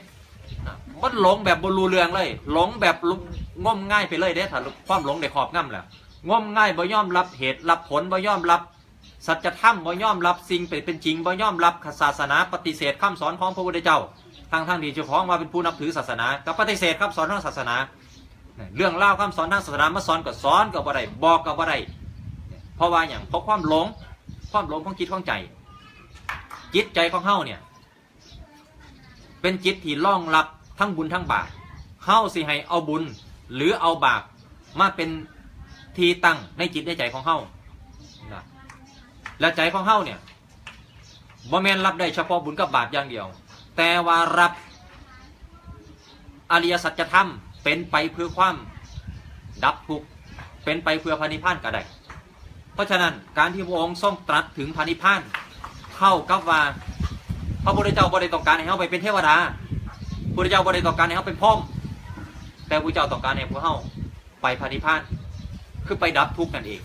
S1: มันหลงแบบบรูเรืองเลย หลงแบบง่มง่ายไปเลยเด้ถ้าความหลงได้ครอบง่ำแล้วงมง่ายบ่ยอมรับเหตุรับผลบ่ยอมรับ สัจธรรมบ่ยอมรับสิ่งเป็นจริงบ่ยอมรับศาสนาปฏิเสธคำสอนของพระพุทธเจ้าทางทางดีเจ้าของว่าเป็นผู้นับถือศาสนากับปฏิเสธคำสอนทางศาสนา เรื่องเล่าวคำสอนทางศาสนามาสอนก็สอนกับอะไรบอกกับอะไรเพราะว่าอย่างเพราะความหลง ความหลงของจิตของใจ จิตใจของเฮาเนี่ย เป็นจิตที่ล่องรับทั้งบุญทั้งบาปเฮาสิให้เอาบุญ หรือเอาบาปมาเป็นที่ตั้งในจิตในใจของเฮานะและใจของเฮาเนี่ยบ่แมนรับได้เฉพาะบุญกับบาปอย่างเดียว แต่ว่ารับอริยสัจธรรมเป็นไปเพื่อความดับทุกข์เป็นไปเพื่อพระนิพานก็ได้เพราะฉะนั้นการที่พระองค์ทรงตรัสถึงพระนิพาน เข้ากับว่า พระพุทธเจ้าบริต้องการให้เขาไปเป็นเทวดาพระพุทธเจ้าบริต้องการให้เขาเป็นพรหมแต่พระพุทธเจ้าต้องการให้พวกเขาไปพระนิพานคือไปดับทุกข์นั่นเอง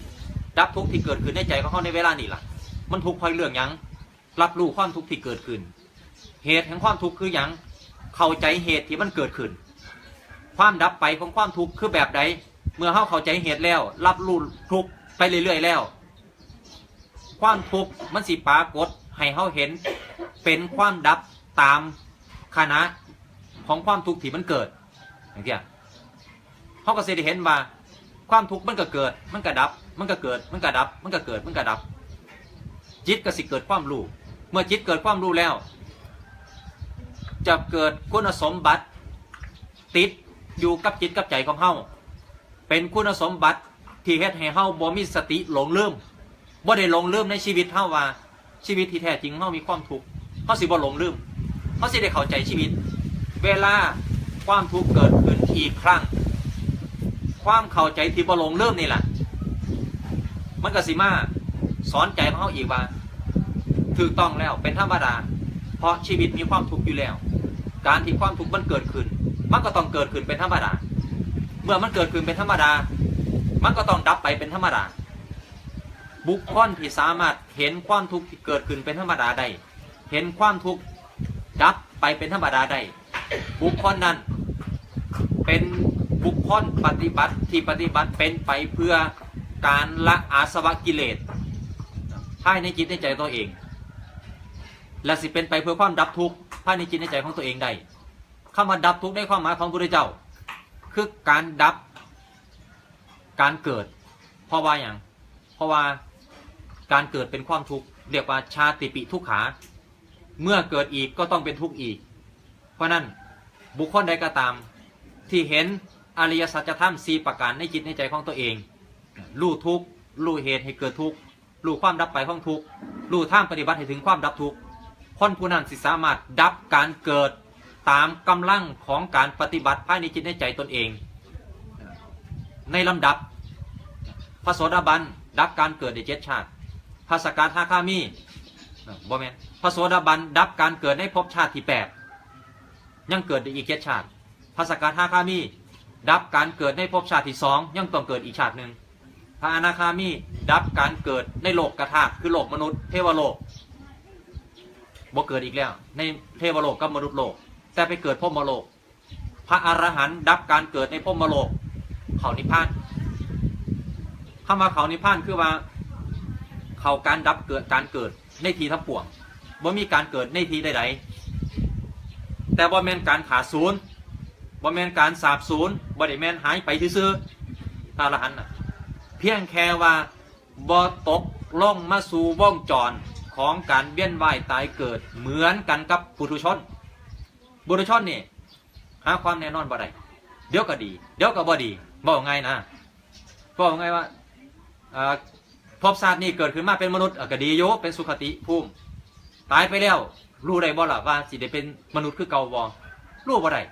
S1: ดับทุกข์ที่เกิดขึ้นในใจของเขาในเวลานี้ล่ะ มันทุกข์พราะเรื่องยังรับรู้ความทุกข์ที่เกิดขึ้น เหตุแห่งความทุกข์คือยังเข้าใจเหตุที่มันเกิดขึ้น ความดับไปของความทุกข์คือแบบใดเมื่อเขาเข้าใจเหตุแล้ว รับรู้ทุกข์ไปเรื่อยๆแล้ว ความทุกข์มันสิปรากฏ ให้เขาเห็นเป็นความดับตามคณะของความทุกข์ที่มันเกิดอย่างเงี้ยเขาก็จะได้เห็นว่าความทุกข์มันก็เกิด มันก็ดับ มันก็เกิด มันก็ดับ มันก็เกิด มันก็ดับ จิตก็สิเกิดความรู้ เมื่อจิตเกิดความรู้แล้ว จะเกิดคุณสมบัติ ติดอยู่กับจิตกับใจของเฮาเป็นคุณสมบัติที่เฮ็ดให้เฮาบ่มีสติหลงลืมบ่ได้หลงลืมในชีวิตเฮาว่า ชีวิตที่แท้จริงเฮามีความทุกข์เฮาสิบ่หลงลืมเฮาสิได้เข้าใจชีวิต เวลาความทุกข์เกิดขึ้นอีกครั้ง ความเข้าใจที่บ่หลงลืมนี่แหละมันก็สิมาสอนใจของเฮาอีกว่าถูกต้องแล้วเป็นธรรมดา เพราะชีวิตมีความทุกข์อยู่แล้ว การที่ความทุกข์มันเกิดขึ้น มันก็ต้องเกิดขึ้นเป็นธรรมดา เมื่อมันเกิดขึ้นเป็นธรรมดา มันก็ต้องดับไปเป็นธรรมดา บุคคลที่สามารถเห็นความทุกข์ที่เกิดขึ้นเป็นธรรมดาได้เห็นความทุกข์ดับไปเป็นธรรมดาได้บุคคลนั้นเป็นบุคคลปฏิบัติที่ปฏิบัติเป็นไปเพื่อการละอาสวะกิเลสภายในจิตในใจตัวเอง และสิเป็นไปเพื่อความดับทุกข์ภายในจิตในใจของตัวเองได้คำว่าดับทุกข์ในความหมายของพระพุทธเจ้า คือการดับการเกิด เพราะว่าอย่างเพราะว่า การเกิดเป็นความทุกข์เรียกว่าชาติปิทุกขา เมื่อเกิดอีกก็ต้องเป็นทุกข์อีก เพราะนั้นบุคคลใดก็ตาม ที่เห็นอริยสัจธรรมสีประการในจิตในใจของตัวเองรู้ทุกข์รู้เหตุให้เกิดทุกข์รู้ความดับไปของทุกข์รู้ทางปฏิบัติให้ถึงความดับทุกข์คนผู้นั้นสิสามารถดับการเกิดตามกำลังของการปฏิบัติภายในจิตในใจตนเอง ในลำดับพระโสดาบันดับการเกิดในเจ็ดชาติ พระสกทาคามีบ่แมนพระโสดาบันดับการเกิดในภพชาติที่แปดยังเกิดในอีกเจ็ดชาติพระสกทาคามี ดับการเกิดในภพชาติที่สองยังต้องเกิดอีกชาติหนึ่งพระอนาคามี ดับการเกิดในโลกกระทาคือโลกมนุษย์เทวโลกบ่เกิดอีกแล้ว ในเทวโลกกับมนุษย์โลก แต่ไปเกิดพมโลก พระอรหันต์ดับการเกิดในพมโลก เขานิพพานคำว่าเขานิพพานคือว่า เขาการดับเกิดการเกิดในทีทับป่วงบ่มีการเกิดในทีใดๆแต่บ่แมนการขาดศูนย์บ่แมนการสาบศูนย์บ่ได้แมนหายไปซื่อๆพระอรหันต์น่ะเพียงแค่ว่าบ่ตกล่องมาสู่ว่องจรของการเวียนว่ายตายเกิดเหมือนกันกับปุถุชนบุรุชนนี่หาความแน่นอนบ่ได้เดี๋ยวก็ดี เดี๋ยวก็บ่ดีบอกไงนะบอกไงว่า ภพชาตินี้เกิดขึ้นมาเป็นมนุษย์ก็ดีโยเป็นสุขติภูมิตายไปแล้วรู้ได้บ่ล่ะว่าสิได้เป็นมนุษย์คือเก่าบ่รู้บ่ได้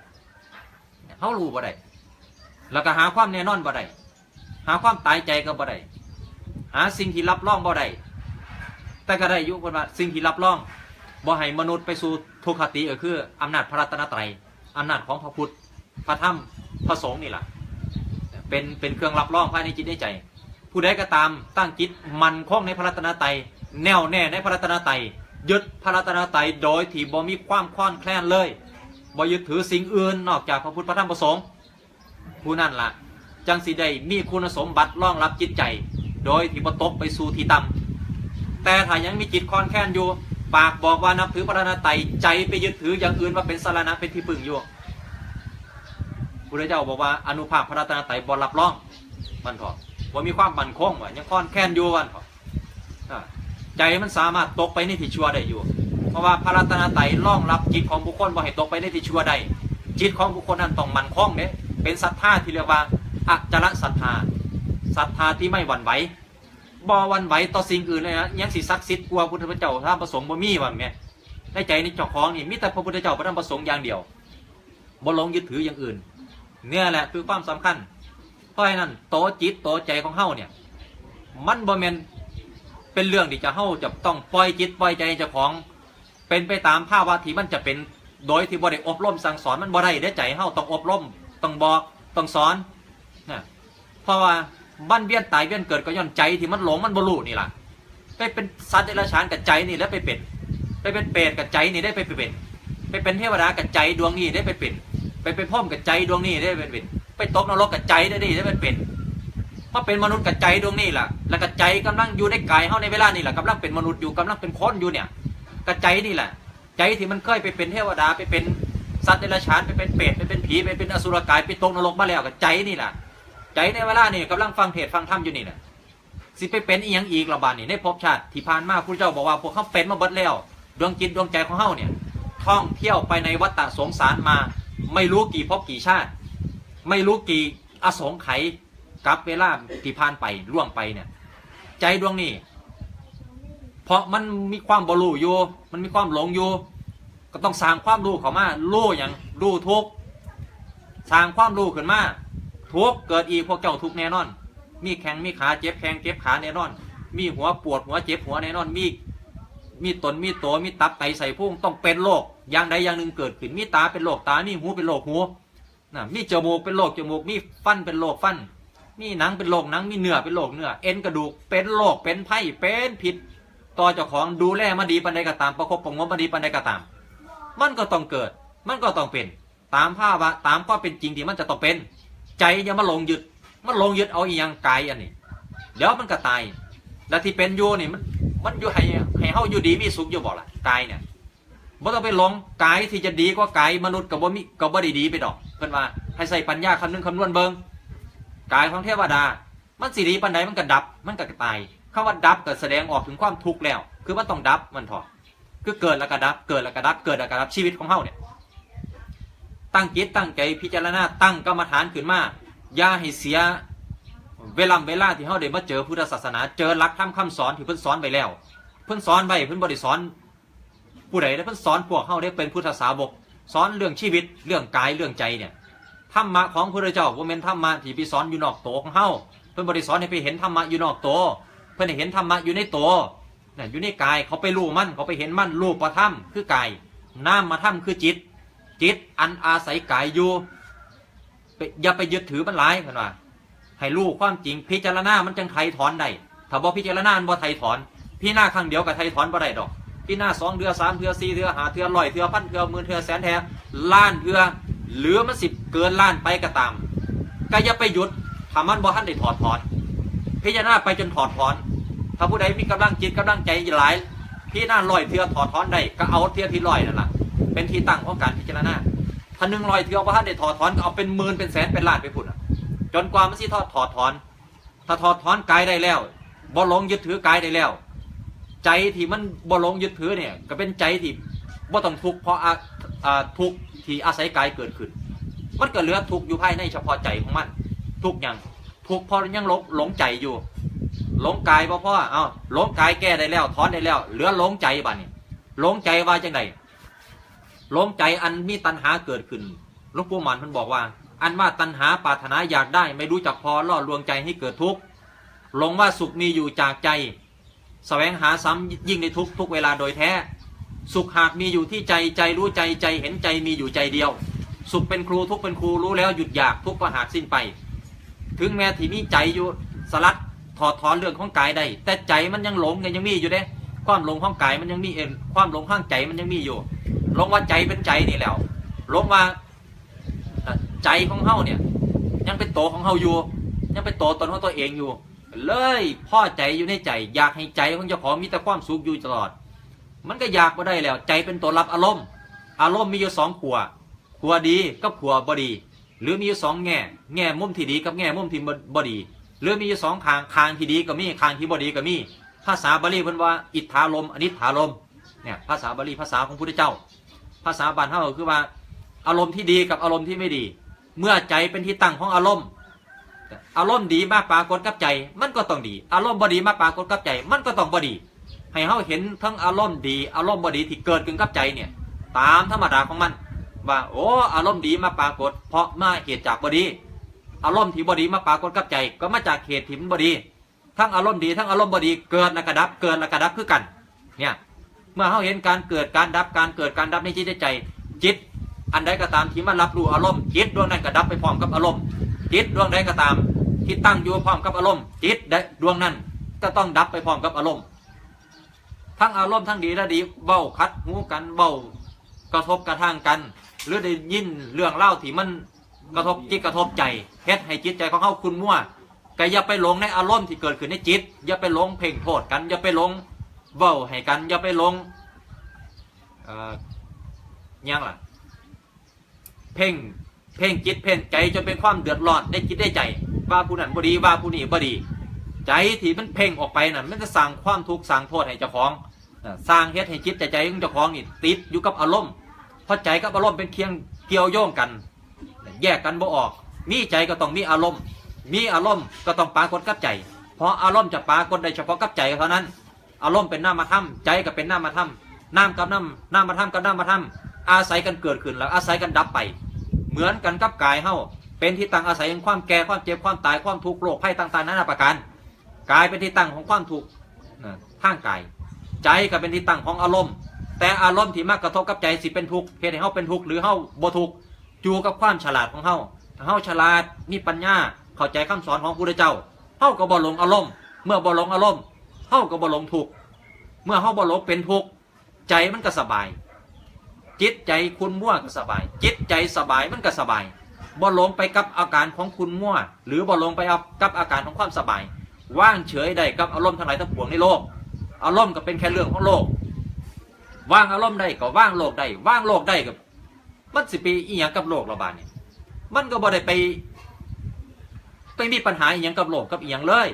S1: เขารู้บ่ได้แล้วก็หาความแน่นอนบ่ได้หาความตายใจก็บ่ได้หาสิ่งที่รับรองบ่ได้แต่ก็ได้อยุคนว่าสิ่งที่รับรองบ่ให้มนุษย์ไปสู่ทุกขติก็คืออำนาจพระรัตนตรัยอำนาจของพระพุทธพระธรรมพระสงฆ์นี่แหละเป็นเป็นเครื่องรับรองภายในจิตในใจ ผู้ใดก็ตามตั้งจิตมันคล้องในพระรัตนตรัยแน่วแน่ในพระรัตนตรัยยึดพระรัตนตรัยโดยที่บ่มีความคลอนแคลนเลยบ่ยึดถือสิ่งอื่นนอกจากพระพุทธพระธรรมพระสงฆ์ผู้นั่นละ่ะ จังสีได้มีคุณสมบัติรองรับจิตใจ โดยที่บ่ตกไปสู่ที่ต่ำแต่ถ้ายังมีจิตคลอนแค้นอยู่ปากบอกว่านับถือพระนาไตรัยใจไปยึดถืออย่างอื่นว่าเป็นสารณะเป็นที่พึ่งอยู่พระเจ้าบอกว่าอนุภาพพระรัตนตรัยบ่รับรองมันก็ ว่ามีความมั่นคงว่ายังคลอนแค้นอยู่วันก็อ่าใจมันสามารถตกไปในที่ชั่วได้อยู่ เพราะว่าพระรัตนตรัยรองรับจิตของบุคคลว่าให้ตกไปในที่ชั่วได้จิตของบุคคลนั้นต้องมั่นคงเนี่ยเป็นศรัทธาที่เรียกว่าอัจฉริศรัทธาศรัทธาที่ไม่หวั่นไหวบ่หวั่นไหวต่อสิ่งอื่นเลยนะยังสิศักดิ์สิทธิ์กลัวพุทธเจ้าถ้าประสงค์บ่มีว่าแม่ในใจในเจ้าของนี่มีแต่พระพุทธเจ้าพระธรรมประสงค์อย่างเดียวบ่หลงยึดถืออย่างอื่น เนี่ยแหละคือความสำคัญ เพราะฉะนั้นโตจิตโตใจของเฮาเนี่ย มันบ่แมนเป็นเรื่องที่จะเฮาจะต้องปล่อยจิตปล่อยใจเจ้าของ เป็นไปตามภาวะที่มันจะเป็น โดยที่บ่ได้อบรมสั่งสอนมันบ่ได้ได้ใจเฮาต้องอบรมต้องบอกต้องสอนนะเพราะว่าบ้านเวียนตายเวียนเกิดก็ย้อนใจที่มันหลงมันบ่รู้นี่ล่ะไปเป็นสัตว์เดรัจฉานกับใจนี่แล้วไปเป็นไปเป็นเปรตกับใจนี่ได้ไปเป็นไปเป็นเทวดากับใจดวงนี้ได้ไปเป็นไปเป็นพ่อมกับใจดวงนี้ได้เป็นเป็น ไปตกนรกกับใจได้ดีได้เป็นเป็นมาเป็นมนุษย์กับใจดวงนี้ล่ะ แล้วกับใจกำลังอยู่ในกายเฮาในเวลานี่แหละกำลังเป็นมนุษย์อยู่กำลังเป็นคนอยู่เนี่ยกับใจนี่แหละ ใจที่มันเคยไปเป็นเทวดาไปเป็นสัตว์เดรัจฉานไปเป็นเปรตไปเป็นผีไปเป็นอสุรกายไปตกนรกมาแล้วกับใจนี่แหละใจในเวลานี่กำลังฟังเทศฟังธรรมอยู่นี่แหละสิไปเป็นอีหยังอีกระบาดนี่ในภพชาติที่ผ่านมาพระเจ้าบอกว่าพวกเขาเป็นมาบดแล้ว ดวงจิตดวงใจของเฮาเนี่ยท่องเที่ยวไปในวัฏฏะสงสารมา ไม่รู้กี่ภพกี่ชาติ ไม่รู้กี่อสงไขยกับเวลาที่ผ่านไปล่วงไปเนี่ย ใจดวงนี้ เพราะมันมีความบรูอยู่ มันมีความหลงอยู่ ก็ต้องสร้างความรู้เข้ามารู้อย่างรู้ทุกสร้างความรู้ขึ้นมาทุกเกิดอีกพวกเจ้าทุกแน่นอน มีแข้งมีขาเจ็บแข้งเจ็บขาแน่นอน มีหัวปวดหัวเจ็บหัวแน่นอนมีมีตนมีตัวมีตับไตใส่พุ่งต้องเป็นโรคอย่างใดอย่างหนึ่งเกิดขึ้นมีตาเป็นโรคตามีหูเป็นโรคหู นะมีจมูกเป็นโรคจมูก มีฟันเป็นโรคฟัน มีหนังเป็นโรคหนัง มีเนื้อเป็นโรคเนื้อ เอ็นกระดูกเป็นโรค เป็นไข้เป็นผิด ต่อเจ้าของดูแลมาดีปันใดก็ตาม ประคบประงมมาดีปันใดก็ตาม มันก็ต้องเกิด มันก็ต้องเป็น ตามภาพะตามข้อเป็นจริงที่มันจะต้องเป็น ใจอย่ามาหลงยึดมันหลงยึดเอาอีหยังกายอันนี้ เดี๋ยวมันก็ตาย แล้วที่เป็นอยู่นี่มัน มันอยู่ให้ให้เฮาอยู่ดีมีสุขอยู่บ่ล่ะกายเนี่ย บ่ต้องไปหลงกายที่จะดีกว่ากายมนุษย์กับบ่มีกับบ่ได้ดีไปดอกเพิ่นว่าให้ใส่ปัญญาคำนึงคำนวณเบิงกายของเทวดา มันสิดีปานใดมันก็ดับ มันก็ตายคำว่าดับก็แสดงออกถึงความทุกข์แล้ว คือมันต้องดับมันถอดคือเกิดแล้วก็ดับ เกิดแล้วก็ดับ เกิดแล้วก็ดับชีวิตของเฮาเนี่ย ตั้งจิตตั้งใจพิจารณาตั้งกรรมฐานขึ้นมาอย่าให้เสียเวลาเวลาที่เฮาได้มาเจอพุทธศาสนา เจอหลักธรรมคำสอนที่เพิ่นสอนไปแล้ว เพิ่นสอนไว้เพิ่นบ่ได้สอน ผู้ใดได้เพิ่นสอนพวกเฮาได้เป็นพุทธสาวกสอนเรื่องชีวิตเรื่องกายเรื่องใจเนี่ยธรรมะของพระเจ้าบ่แม่นธรรมะที่ไปสอนอยู่นอกโตของเฮาเพิ่นบ่ได้สอนให้ไปเห็นธรรมะอยู่นอกโตเพิ่นให้เห็นธรรมะอยู่ในโตน่ะอยู่ในกายเขาไปรู้มันเขาไปเห็นมันรูปธรรมคือกายนามธรรมคือจิต จิตอันอาศัยกายอยู่อย่าไปยึดถือมันหลายเพิ่นว่าให้รู้ความจริงพิจารณามันจังไถ่ถอนได้ถ้าบ่พิจารณามันบ่ไถ่ถอน พี่หน้าครั้งเดียวกับไถ่ถอนบ่ได้ดอก พี่หน้าสองเทือสามเทือสี่เทือหาเทือร้อยเทือพันเทือหมื่นเทือแสนแทล้านเทือเหลือมันสิบเกินล้านไปก็ตามก็อย่าไปหยุดถ้ามันบ่ทันได้ถอดถอน พิจารณาไปจนถอดถอน ถ้าผู้ใดมีกำลังจิตกำลังใจหลายพี่หน้าร้อยเทือถอดถอนได้ก็เอาเทือที่ร้อยนั่นแหละเป็นที่ตั้งของการพิจารณาถ้าหนึ่งร้อยเทือบ่ทันได้ถอดถอนเอาเป็นหมื่นเป็นแสนเป็นล้านไปพุ่นจนกว่ามันสิทอดถอดถอน ถ้าถอดถอนกายได้แล้วบ่หลงยึดถือกายได้แล้ว ใจที่มันบ่ลงยึดถือเนี่ย ก็เป็นใจที่บ่ต้องทุกข์เพราะอ่าทุกข์ที่อาศัยกายเกิดขึ้น มันก็เหลือทุกข์อยู่ภายในเฉพาะใจของมัน ทุกข์อย่างทุกข์เพราะยังหลงหลงใจอยู่ หลงกายบ่พ่อเอาหลงกายแก้ได้แล้วถอนได้แล้ว เหลือหลงใจบ้านี่หลงใจว่าจังไดหลงใจอันมีตัณหาเกิดขึ้นหลวงปู่หมันเพิ่นบอกว่า อันว่าตัณหาปรารถนาอยากได้ ไม่รู้จักพอล่อลวงใจให้เกิดทุกข์หลงว่าสุขมีอยู่จากใจ แสวงหาซ้ำยิ่งในทุกทุกเวลาโดยแท้ สุขหากมีอยู่ที่ใจใจรู้ใจใจเห็นใจมีอยู่ใจเดียว สุขเป็นครูทุกเป็นครูรู้แล้วหยุดอยากทุกก็หากสิ้นไป ถึงแม้ที่มีใจอยู่สลัดถอดถอนเรื่องของกายได้แต่ใจมันยังหลงยังมีอยู่เด้ ความหลงของกายมันยังมีเอความหลงข้างใจมันยังมีอยู่หลงว่าใจเป็นใจนี่แล้วหลงว่าใจของเฮาเนี่ยยังเป็นโตของเฮาอยู่ ยังเป็นโตตนของตัวเองอยู่ เลยพ่อใจอยู่ในใจ อยากให้ใจของเจ้าของมีแต่ความสุขอยู่ตลอด มันก็อยากมาได้แล้ว ใจเป็นตัวรับอารมณ์ อารมณ์มีอยู่สองขัวขัวดีกับขัวบดี หรือมีอยู่สองแง่ แง่มุมที่ดีกับแง่มุมที่บดี หรือมีอยู่สองคางคางที่ดีก็มีคางที่บดีก็มี ภาษาบาลีเพิ่นว่า อิทธาลมอนิธาลมเนี่ยภาษาบาลีภาษาของพุทธเจ้า ภาษาบาลเฮาคือว่า อารมณ์ที่ดีกับอารมณ์ที่ไม่ดี เมื่อใจเป็นที่ตั้งของอารมณ์ อารมณ์ดีมาปรากฏกับใจ มันก็ต้องดี อารมณ์บดีมาปรากฏกับใจ มันก็ต้องบดี ให้เฮาเห็นทั้งอารมณ์ดี อารมณ์บดีที่เกิดขึ้นกับใจเนี่ย ตามธรรมดาของมัน ว่า โอ้อารมณ์ดีมาปรากฏ เพราะมาเหตุจากบดี อารมณ์ที่บดีมาปรากฏกับใจ ก็มาจากเหตุที่มันบดี ทั้งอารมณ์ดีทั้งอารมณ์บดีเกิดและกระดับ เกิดและกระดับคือกัน เนี่ยเมื่อเขาเห็นการเกิดการดับการเกิดการดับในจิตในใจจิต อันใดก็ตามที่มันรับรู้อารมณ์จิตดวงนั้นก็ดับไปพร้อมกับอารมณ์ จิตดวงใดก็ตาม ที่ตั้งอยู่พร้อมกับอารมณ์ จิตดวงนั้นก็ต้องดับไปพร้อมกับอารมณ์ ทั้งอารมณ์ทั้งดีและดีเบ้าคัดหูกันเบ้ากระทบกระทั่งกัน หรือได้ยินเรื่องเล่าที่มันกระทบจิตกระทบใจเฮ็ดให้จิตใจของเขาคุณมั่วก็อย่าไปหลงในอารมณ์ที่เกิดขึ้นในจิต อย่าไปหลงเพ่งโทษกัน อย่าไปหลงเบ้าให้กัน อย่าไปหลงเอ่อยังล่ะ เพ่ง เพ่งจิตเพ่งใจจนเป็นความเดือดร้อนได้จิตได้ใจ ว่าผู้นั้นบดีว่าผู้นี้บดี ใจที่มันเพ่งออกไปน่ะมันจะสร้างความทุกข์สร้างโทษให้เจ้าของสร้างเฮ็ดให้จิตใจใจของเจ้าของนี่ติดอยู่กับอารมณ์เพราะใจกับอารมณ์เป็นเคียงเกี่ยวโยงกัน แยกกันบ่ออก มีใจก็ต้องมีอารมณ์ มีอารมณ์ก็ต้องปรากฏกับใจ เพราะอารมณ์จะปรากฏได้เฉพาะกับใจเท่านั้น อารมณ์เป็นนามธรรมใจก็เป็นนามธรรมนามกับนามนามธรรมกับนามธรรมอาศัยกันเกิดขึ้นแล้วอาศัยกันดับไป เหมือนกันกับกายเฮาเป็นที่ตั้งอาศัยของความแก่ความเจ็บความตายความทุกข์โรคภัยต่างๆนานาประการกายเป็นที่ตั้งของความทุกข์ทางกาย ใจก็เป็นที่ตั้งของอารมณ์ แต่อารมณ์ที่มากกระทบกับใจสิเป็นทุกข์เหตุให้เฮาเป็นทุกข์หรือเฮาบ่ทุกข์อยู่กับความฉลาดของเฮาถ้าเฮาฉลาดมีปัญญาเข้าใจคำสอนของพระพุทธเจ้าเฮาก็บ่หลงอารมณ์ เมื่อบ่หลงอารมณ์เฮาก็บ่หลงทุกข์เมื่อเฮาบ่หลงเป็นทุกข์ใจมันก็สบาย จิตใจคุณมั่วก็สบาย จิตใจสบายมันก็สบายบ่หลงไปกับอาการของคุณมั่ว หรือบ่หลงไปกับอาการของความสบาย ว่างเฉยได้กับอารมณ์ทั้งหลายทั้งปวงในโลก อารมณ์ก็เป็นแค่เรื่องของโลก ว่างอารมณ์ได้ก็ว่างโลกได้ว่างโลกได้กับมันสิไปอีหยังกับโลกระบาดเนี่ยมันก็บ่ได้ไปไปมีปัญหาอีหยังกับโลกกับอีหยังเลย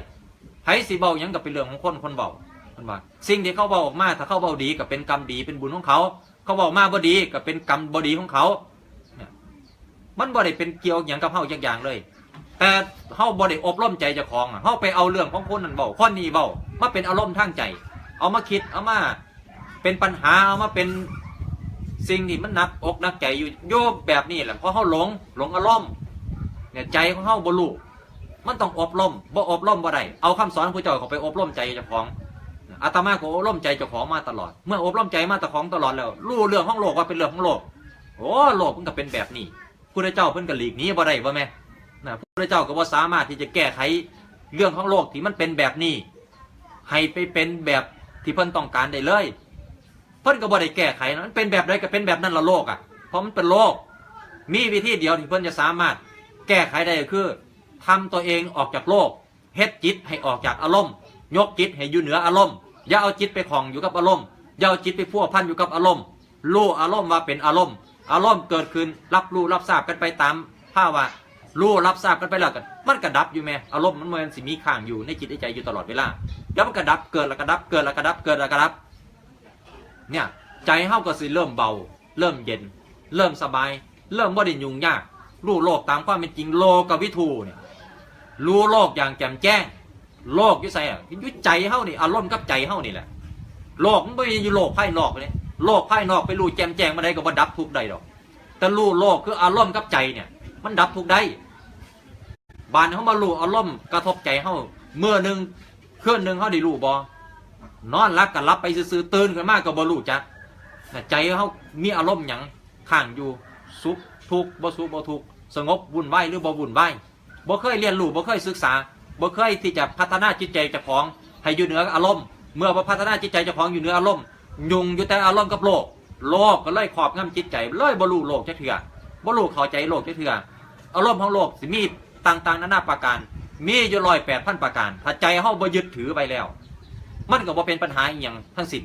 S1: ไผสิเบาอีหยังกับเป็นเรื่องของคนคนเบาคนว่าสิ่งที่เขาเบาออกมาถ้าเขาเบาดีก็เป็นกรรมดีเป็นบุญของเขา เขาเบามาบ่ดีก็เป็นกรรมบ่ดีของเขาเนี่ยมันบ่ได้เป็นเกี่ยวอย่างกับเฮาอย่างอย่างเลย แต่เฮาบ่ได้อบรมใจเจ้าของเฮาไปเอาเรื่องของคนนั้นเบาคนนี้เบามาเป็นอารมณ์ทางใจ เอามาคิดเอามาเป็นปัญหาเอามาเป็นสิ่งที่มันนักอกนักใจอยู่โยบแบบนี้แหละเพราะเฮาหลงหลงอารมณ์เนี่ยใจของเฮาบ่รู้มันต้องอบรมบ่อบรมบ่ได้เอาคำสอนของพระเจ้าเขาไปอบรมใจเจ้าของ อาตมาก็อบรมใจเจ้าของมาตลอด เมื่ออบรมใจมาเจ้าของตลอดแล้วรู้เรื่องของโลกว่าเป็นเรื่องของโลกโอ้โลกมันก็เป็นแบบนี้พระเจ้าเพิ่นก็หลีกนี้บ่ได้บ่แม่นะพระเจ้าก็บ่สามารถที่จะแก้ไขเรื่องของโลกที่มันเป็นแบบนี้ ให้ไปเป็นแบบที่เพิ่นต้องการได้เลย เพิ่นก็บ่ได้แก้ไขนะมันเป็นแบบใดก็เป็นแบบนั้นละโลกอะ เพราะมันเป็นโลก มีวิธีเดียวที่เพิ่นจะสามารถแก้ไขได้ก็คือทำตัวเองออกจากโลกเฮ็ดจิตให้ออกจากอารมณ์ ยกจิตให้อยู่เหนืออารมณ์อย่าเอาจิตไปคล้องอยู่กับอารมณ์อย่าเอาจิตไปพัวพันอยู่กับอารมณ์รู้อารมณ์ว่าเป็นอารมณ์ อารมณ์เกิดขึ้นรับรู้รับทราบกันไปตามภาวะรู้รับทราบกันไปแล้วกันมันกระดับอยู่แม่อารมณ์มันเหมือนสิมีข้างอยู่ในจิตในใจอยู่ตลอดเวลาแล้วมันกระดับเกิดแล้วกระดับเกิดแล้วกระดับเกิดแล้วกระดับ เนี่ยใจเฮาก็สิเริ่มเบา เริ่มเย็น เริ่มสบาย เริ่มบ่ได้ยุ่งยาก รู้โลกตามความเป็นจริงโลกกับวิทูเนี่ยรู้โลกอย่างแจ่มแจ้ง โลกอยู่ใส่อะอยู่ใจเฮานี่อารมณ์กับใจเฮานี่แหละโลกมันไม่อยู่โลกภายนอกเลยโลกภายนอกไปรู้แจมแจงมาได้ก็บ่ดับทุกได้ดอก แต่รู้โลกคืออารมณ์กับใจเนี่ย มันดับทุกได้บานเขามารู้อารมณ์กระทบใจเฮาเมื่อหนึ่งเคลื่อนหนึ่งเขาได้รู้บ่นอนรักกันรับไปซื่อตื่นขึ้นมากก็บ่รู้จักน่ะใจเขามีอารมณ์หยังข้างอยู่สุขทุกข์บ่สุขบ่ทุกข์สงบวุ่นวายหรือบ่วุ่นวายบ่เคยเรียนรู้บ่เคยศึกษา บ่เคยที่จะพัฒนาจิตใจเจ้าของให้อยู่เหนืออารมณ์ เมื่อบ่พัฒนาจิตใจเจ้าของอยู่เหนืออารมณ์ยุงอยู่แต่อารมณ์กับโลก โลกก็เลยครอบงำจิตใจเลยบ่รู้โลกจักเทื่อบ่รู้เข้าใจโลกจักเทื่ออารมณ์ของโลกสิมีต่างๆนานาประการ มีอยู่ร้อยแปดพันประการถ้าใจเฮาบ่ยึดถือไปแล้ว มันก็บ่เป็นปัญหาอีหยังทั้งสิ้น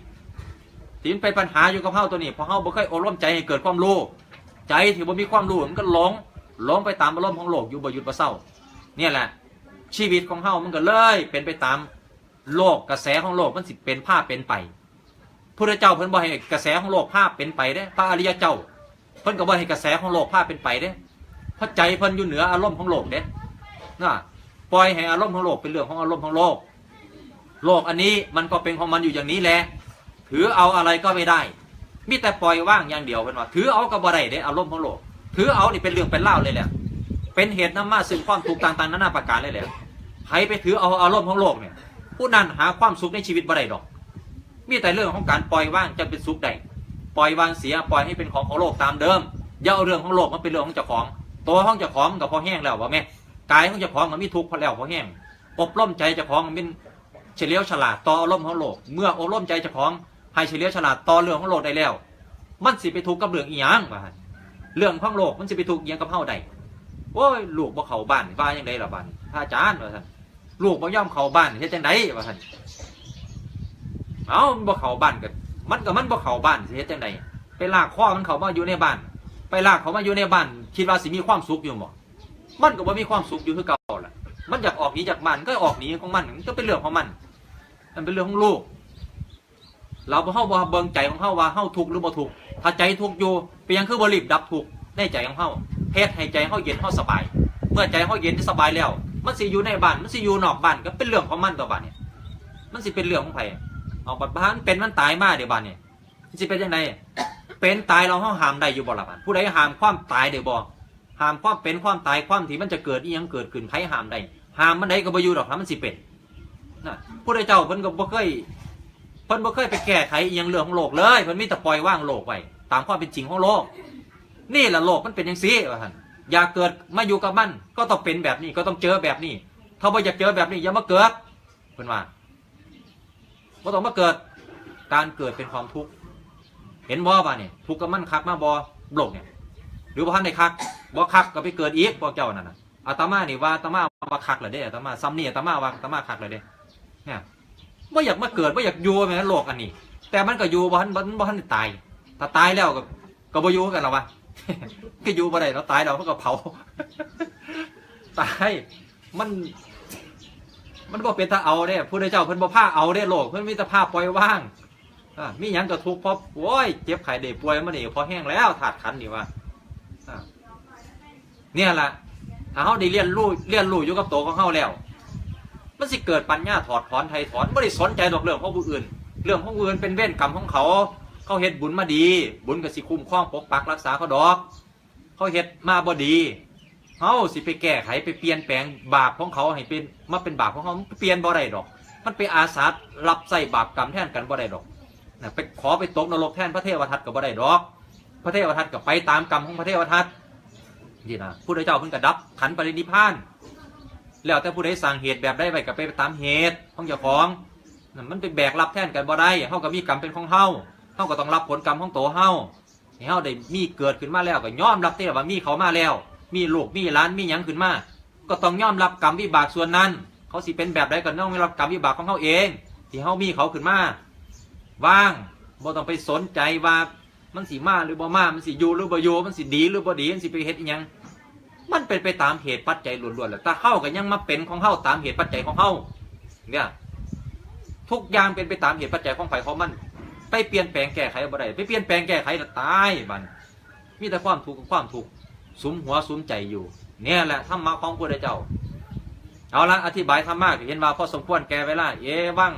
S1: ที่มันเป็นปัญหาอยู่กับเฮาตัวนี้เพราะเฮาบ่เคยอบรมใจให้เกิดความรู้ใจที่บ่มีความรู้มันก็หลงหลงไปตามอารมณ์ของโลกอยู่บ่หยุดบ่เศร้าเนี่ยแหละ ชีวิตของเฮามันก็เลยเป็นไปตามโลกกระแสของโลกมันสิเป็นภาพเป็นไปพระเจ้าเพิ่นบ่ให้กระแสของโลกภาพเป็นไปเด้พระอริยเจ้า เพิ่นก็บ่ให้กระแสของโลกภาพเป็นไปเด้เพราะใจเพิ่นอยู่เหนืออารมณ์ของโลกเด้น่ะปล่อยให้อารมณ์ของโลกเป็นเรื่องของอารมณ์ของโลก โลกอันนี้มันก็เป็นของมันอยู่อย่างนี้แหละถือเอาอะไรก็ไม่ได้มีแต่ปล่อยว่างอย่างเดียวเป็นว่าถือเอาก็บ่ได้เด้อารมณ์ของโลก ถือเอานี่เป็นเรื่องเป็นเล่าเลยแหละ เป็นเหตุนำมาซึ่งความทุกข์ต่างๆนานาประการเลยแหละใครไปถือเอาอารมณ์ของโลกเนี่ย ผู้นั้นหาความสุขในชีวิตบ่ได้ดอก มีแต่เรื่องของการปล่อยว่างจะเป็นสุขได้ปล่อยวางเสียปล่อยให้เป็นของของโลกตามเดิมอย่าเอาเรื่องของโลกมันเป็นเรื่องของเจ้าของ ตัวของเจ้าของกับพอแห้งแล้วว่าแม่กายของเจ้าของมันมีทุกข์พอแล้วพอแห้งอบรมใจเจ้าของมันเป็นเฉลียวฉลาดต่ออารมณ์ของโลก เมื่ออบรมใจเจ้าของให้เฉลียวฉลาดต่อเรื่องของโลกได้แล้ว มันสิไปทุกข์กับเรื่องอีหยังว่าหั่นเรื่องของโลกมันสิไปทุกข์อีหยังกับเฮาได้ โอ้ยลูกบ่เข้าบ้านว่าจังไดล่ะบ้านพระอาจารย์ว่าซั่นลูกบ่ยอมเข้าบ้านเฮ็ดจังไดว่าซั่นเอาบ่เข้าบ้านก็มันก็มันบ่เข้าบ้านสิเฮ็ดจังไดไปลากคอมันเข้ามาอยู่ในบ้าน ไปลากเขามาอยู่ในบ้าน คิดว่าสิมีความสุขอยู่บ่มันก็บ่มีความสุขอยู่คือเก่าล่ะ มันอยากออกหนีจากบ้านก็ออกหนีของมันก็เป็นเรื่องของมัน มันเป็นเรื่องของลูก เราบ่เฮาบ่เบิ่งใจของเฮาว่าเฮาทุกข์หรือบ่ทุกข์ถ้าใจทุกข์อยู่เป็นยังคือบ่รีบดับทุกข์ในใจของเฮา เฮ็ดให้ใจเฮาเย็นเฮาสบาย เมื่อใจเฮาเย็นสบายแล้ว มันสิอยู่ในบ้านมันสิอยู่นอกบ้านก็เป็นเรื่องของมันตัวบ้านเนี่ยมันสิเป็นเรื่องของไผเอาบัดบ้านเป็นมันตายมาเดี๋ยวบ้านเนี่ยมันสิเป็นจังไดเป็นตายเราเฮาห้ามได้อยู่บ่ล่ะบ้านผู้ใดห้ามความตายได้บ่ห้ามความเป็นความตายความที่มันจะเกิดอีหยังเกิดขึ้นไผห้ามได้ห้ามมันได้ก็บ่อยู่ดอกถ้ามันสิเป็นนะผู้ใดเจ้าเพิ่นก็บ่เคยเพิ่นบ่เคยไปแก้ไขอหยังเรื่องของโลกเลยเพิ่นมีแต่ปล่อยว่างโลกไว้ตามความเป็นจริงของโลก นี่แหละโลกมันเป็นอย่างซี่ว่าท่านอยากเกิดมาอยู่กับมันก็ต้องเป็นแบบนี้ก็ต้องเจอแบบนี้ ถ้าบ่อยากเจอแบบนี้อย่ามาเกิดเพิ่นว่าบ่ต้องมาเกิด การเกิดเป็นความทุกข์เห็นบ่บ่านี่ยทุกข์กับมันคักมาบ่โลกเนี่ย หรือบ่ทันได้คักบ่คักก็ไปเกิดอีกพวกเจ้านั่นน่ะอาตมานี่ว่าอาตมาว่าคักแล้วเด้อาตมาซ้ำนี่อาตมาว่าอาตมาคักแล้วเด้เนี่ยว่าอยากมาเกิดว่าอยากอยู่แม่นโลกอันนี้ แต่มันก็อยู่บ่ทันบ่ทันบ่ทันตายถ้าตายแล้วก็ก็บ่อยู่กันหรอวะ ก็อยู่บ่ได้เราตายเราเขาก็เผาตายมัน มันบ่เป็นถ้าเอาเด้ผู้ใดเจ้าเพิ่นบ่พาเอาเด้โลกเพิ่นมีแต่พาปล่อยว่างอ่ามีหยังก็ทุกข์เพราะโอ้ยเจ็บไข้ได้ป่วยมานี่พอแห้งแล้วถาดขันนี่ว่าอ่าเนี่ยล่ะถ้าเฮาได้เรียนรู้เรียนรู้อยู่กับตัวของเฮาแล้วมันสิเกิดปัญญาถอดถอนไทยถอนไม่ได้สนใจดอกเรื่องของผู้อื่น เรื่องของผู้อื่นเป็นเว้นกรรมของเขา เขาเฮ็ดบุญมาดี บุญก็สิคุ้มครองปกปักรักษาเขาดอก เขาเฮ็ดมาบ่ดีเขาสิไปแก้ไขไปเปลี่ยนแปลงบาปของเขาให้เป็นมาเป็นบาปของเขามันเปลี่ยนบ่ได้ดอก มันไปอาสารับใส่บาปกรรมแทนกันบ่ได้ดอกนะไปขอไปตกนรกแทนพระเทวทัตก็บ่ได้ดอก พระเทวทัตก็ไปตามกรรมของพระเทวทัตนี่นะผู้ใดเจ้าเพิ่นก็ดับขันปรินิพาน แล้วแต่ผู้ใดสั่งเหตุแบบได้ไปก็ไปตามเหตุของเจ้าของนั่นมันไปแบกรับแทนกันบ่ได้เฮาก็มีกรรมเป็นของเฮา เฮาก็ต้องรับผลกรรมของโตเฮาให้เฮาได้มีเกิดขึ้นมาแล้วก็ยอมรับเด้ว่ามีเขามาแล้ว มีลูกมีหลานมีหยังขึ้นมา ก็ต้องยอมรับกรรมวิบากส่วนนั้น เขาสิเป็นแบบใดก็ต้องรับกรรมวิบากของเขาเอง ที่เฮามีเขาขึ้นมาว่างบ่ต้องไปสนใจว่ามันสิมาหรือบ่มา มันสิอยู่หรือบ่อยู่มันสิดีหรือบ่ดีมันสิไปเฮ็ดอีหยังมันเป็นไปตามเหตุปัจจัยล้วนๆแหละแต่เข้าก็ยังมาเป็นของเข้าตามเหตุปัจจัยของเข้าเนี่ยทุกอย่างเป็นไปตามเหตุปัจจัยของไฟของมัน ไปเปลี่ยนแปลงแก้ไขบ่ได้ไปเปลี่ยนแปลงแก้ไขแล้วตายบันมีแต่ความทุกข์กับความทุกข์สุมหัวสุมใจอยู่ เนี่ยแหละธรรมะของพระเจ้า เอาละอธิบายธรรมะก็เห็นว่าพอสมควรแก่เวลาเอวัง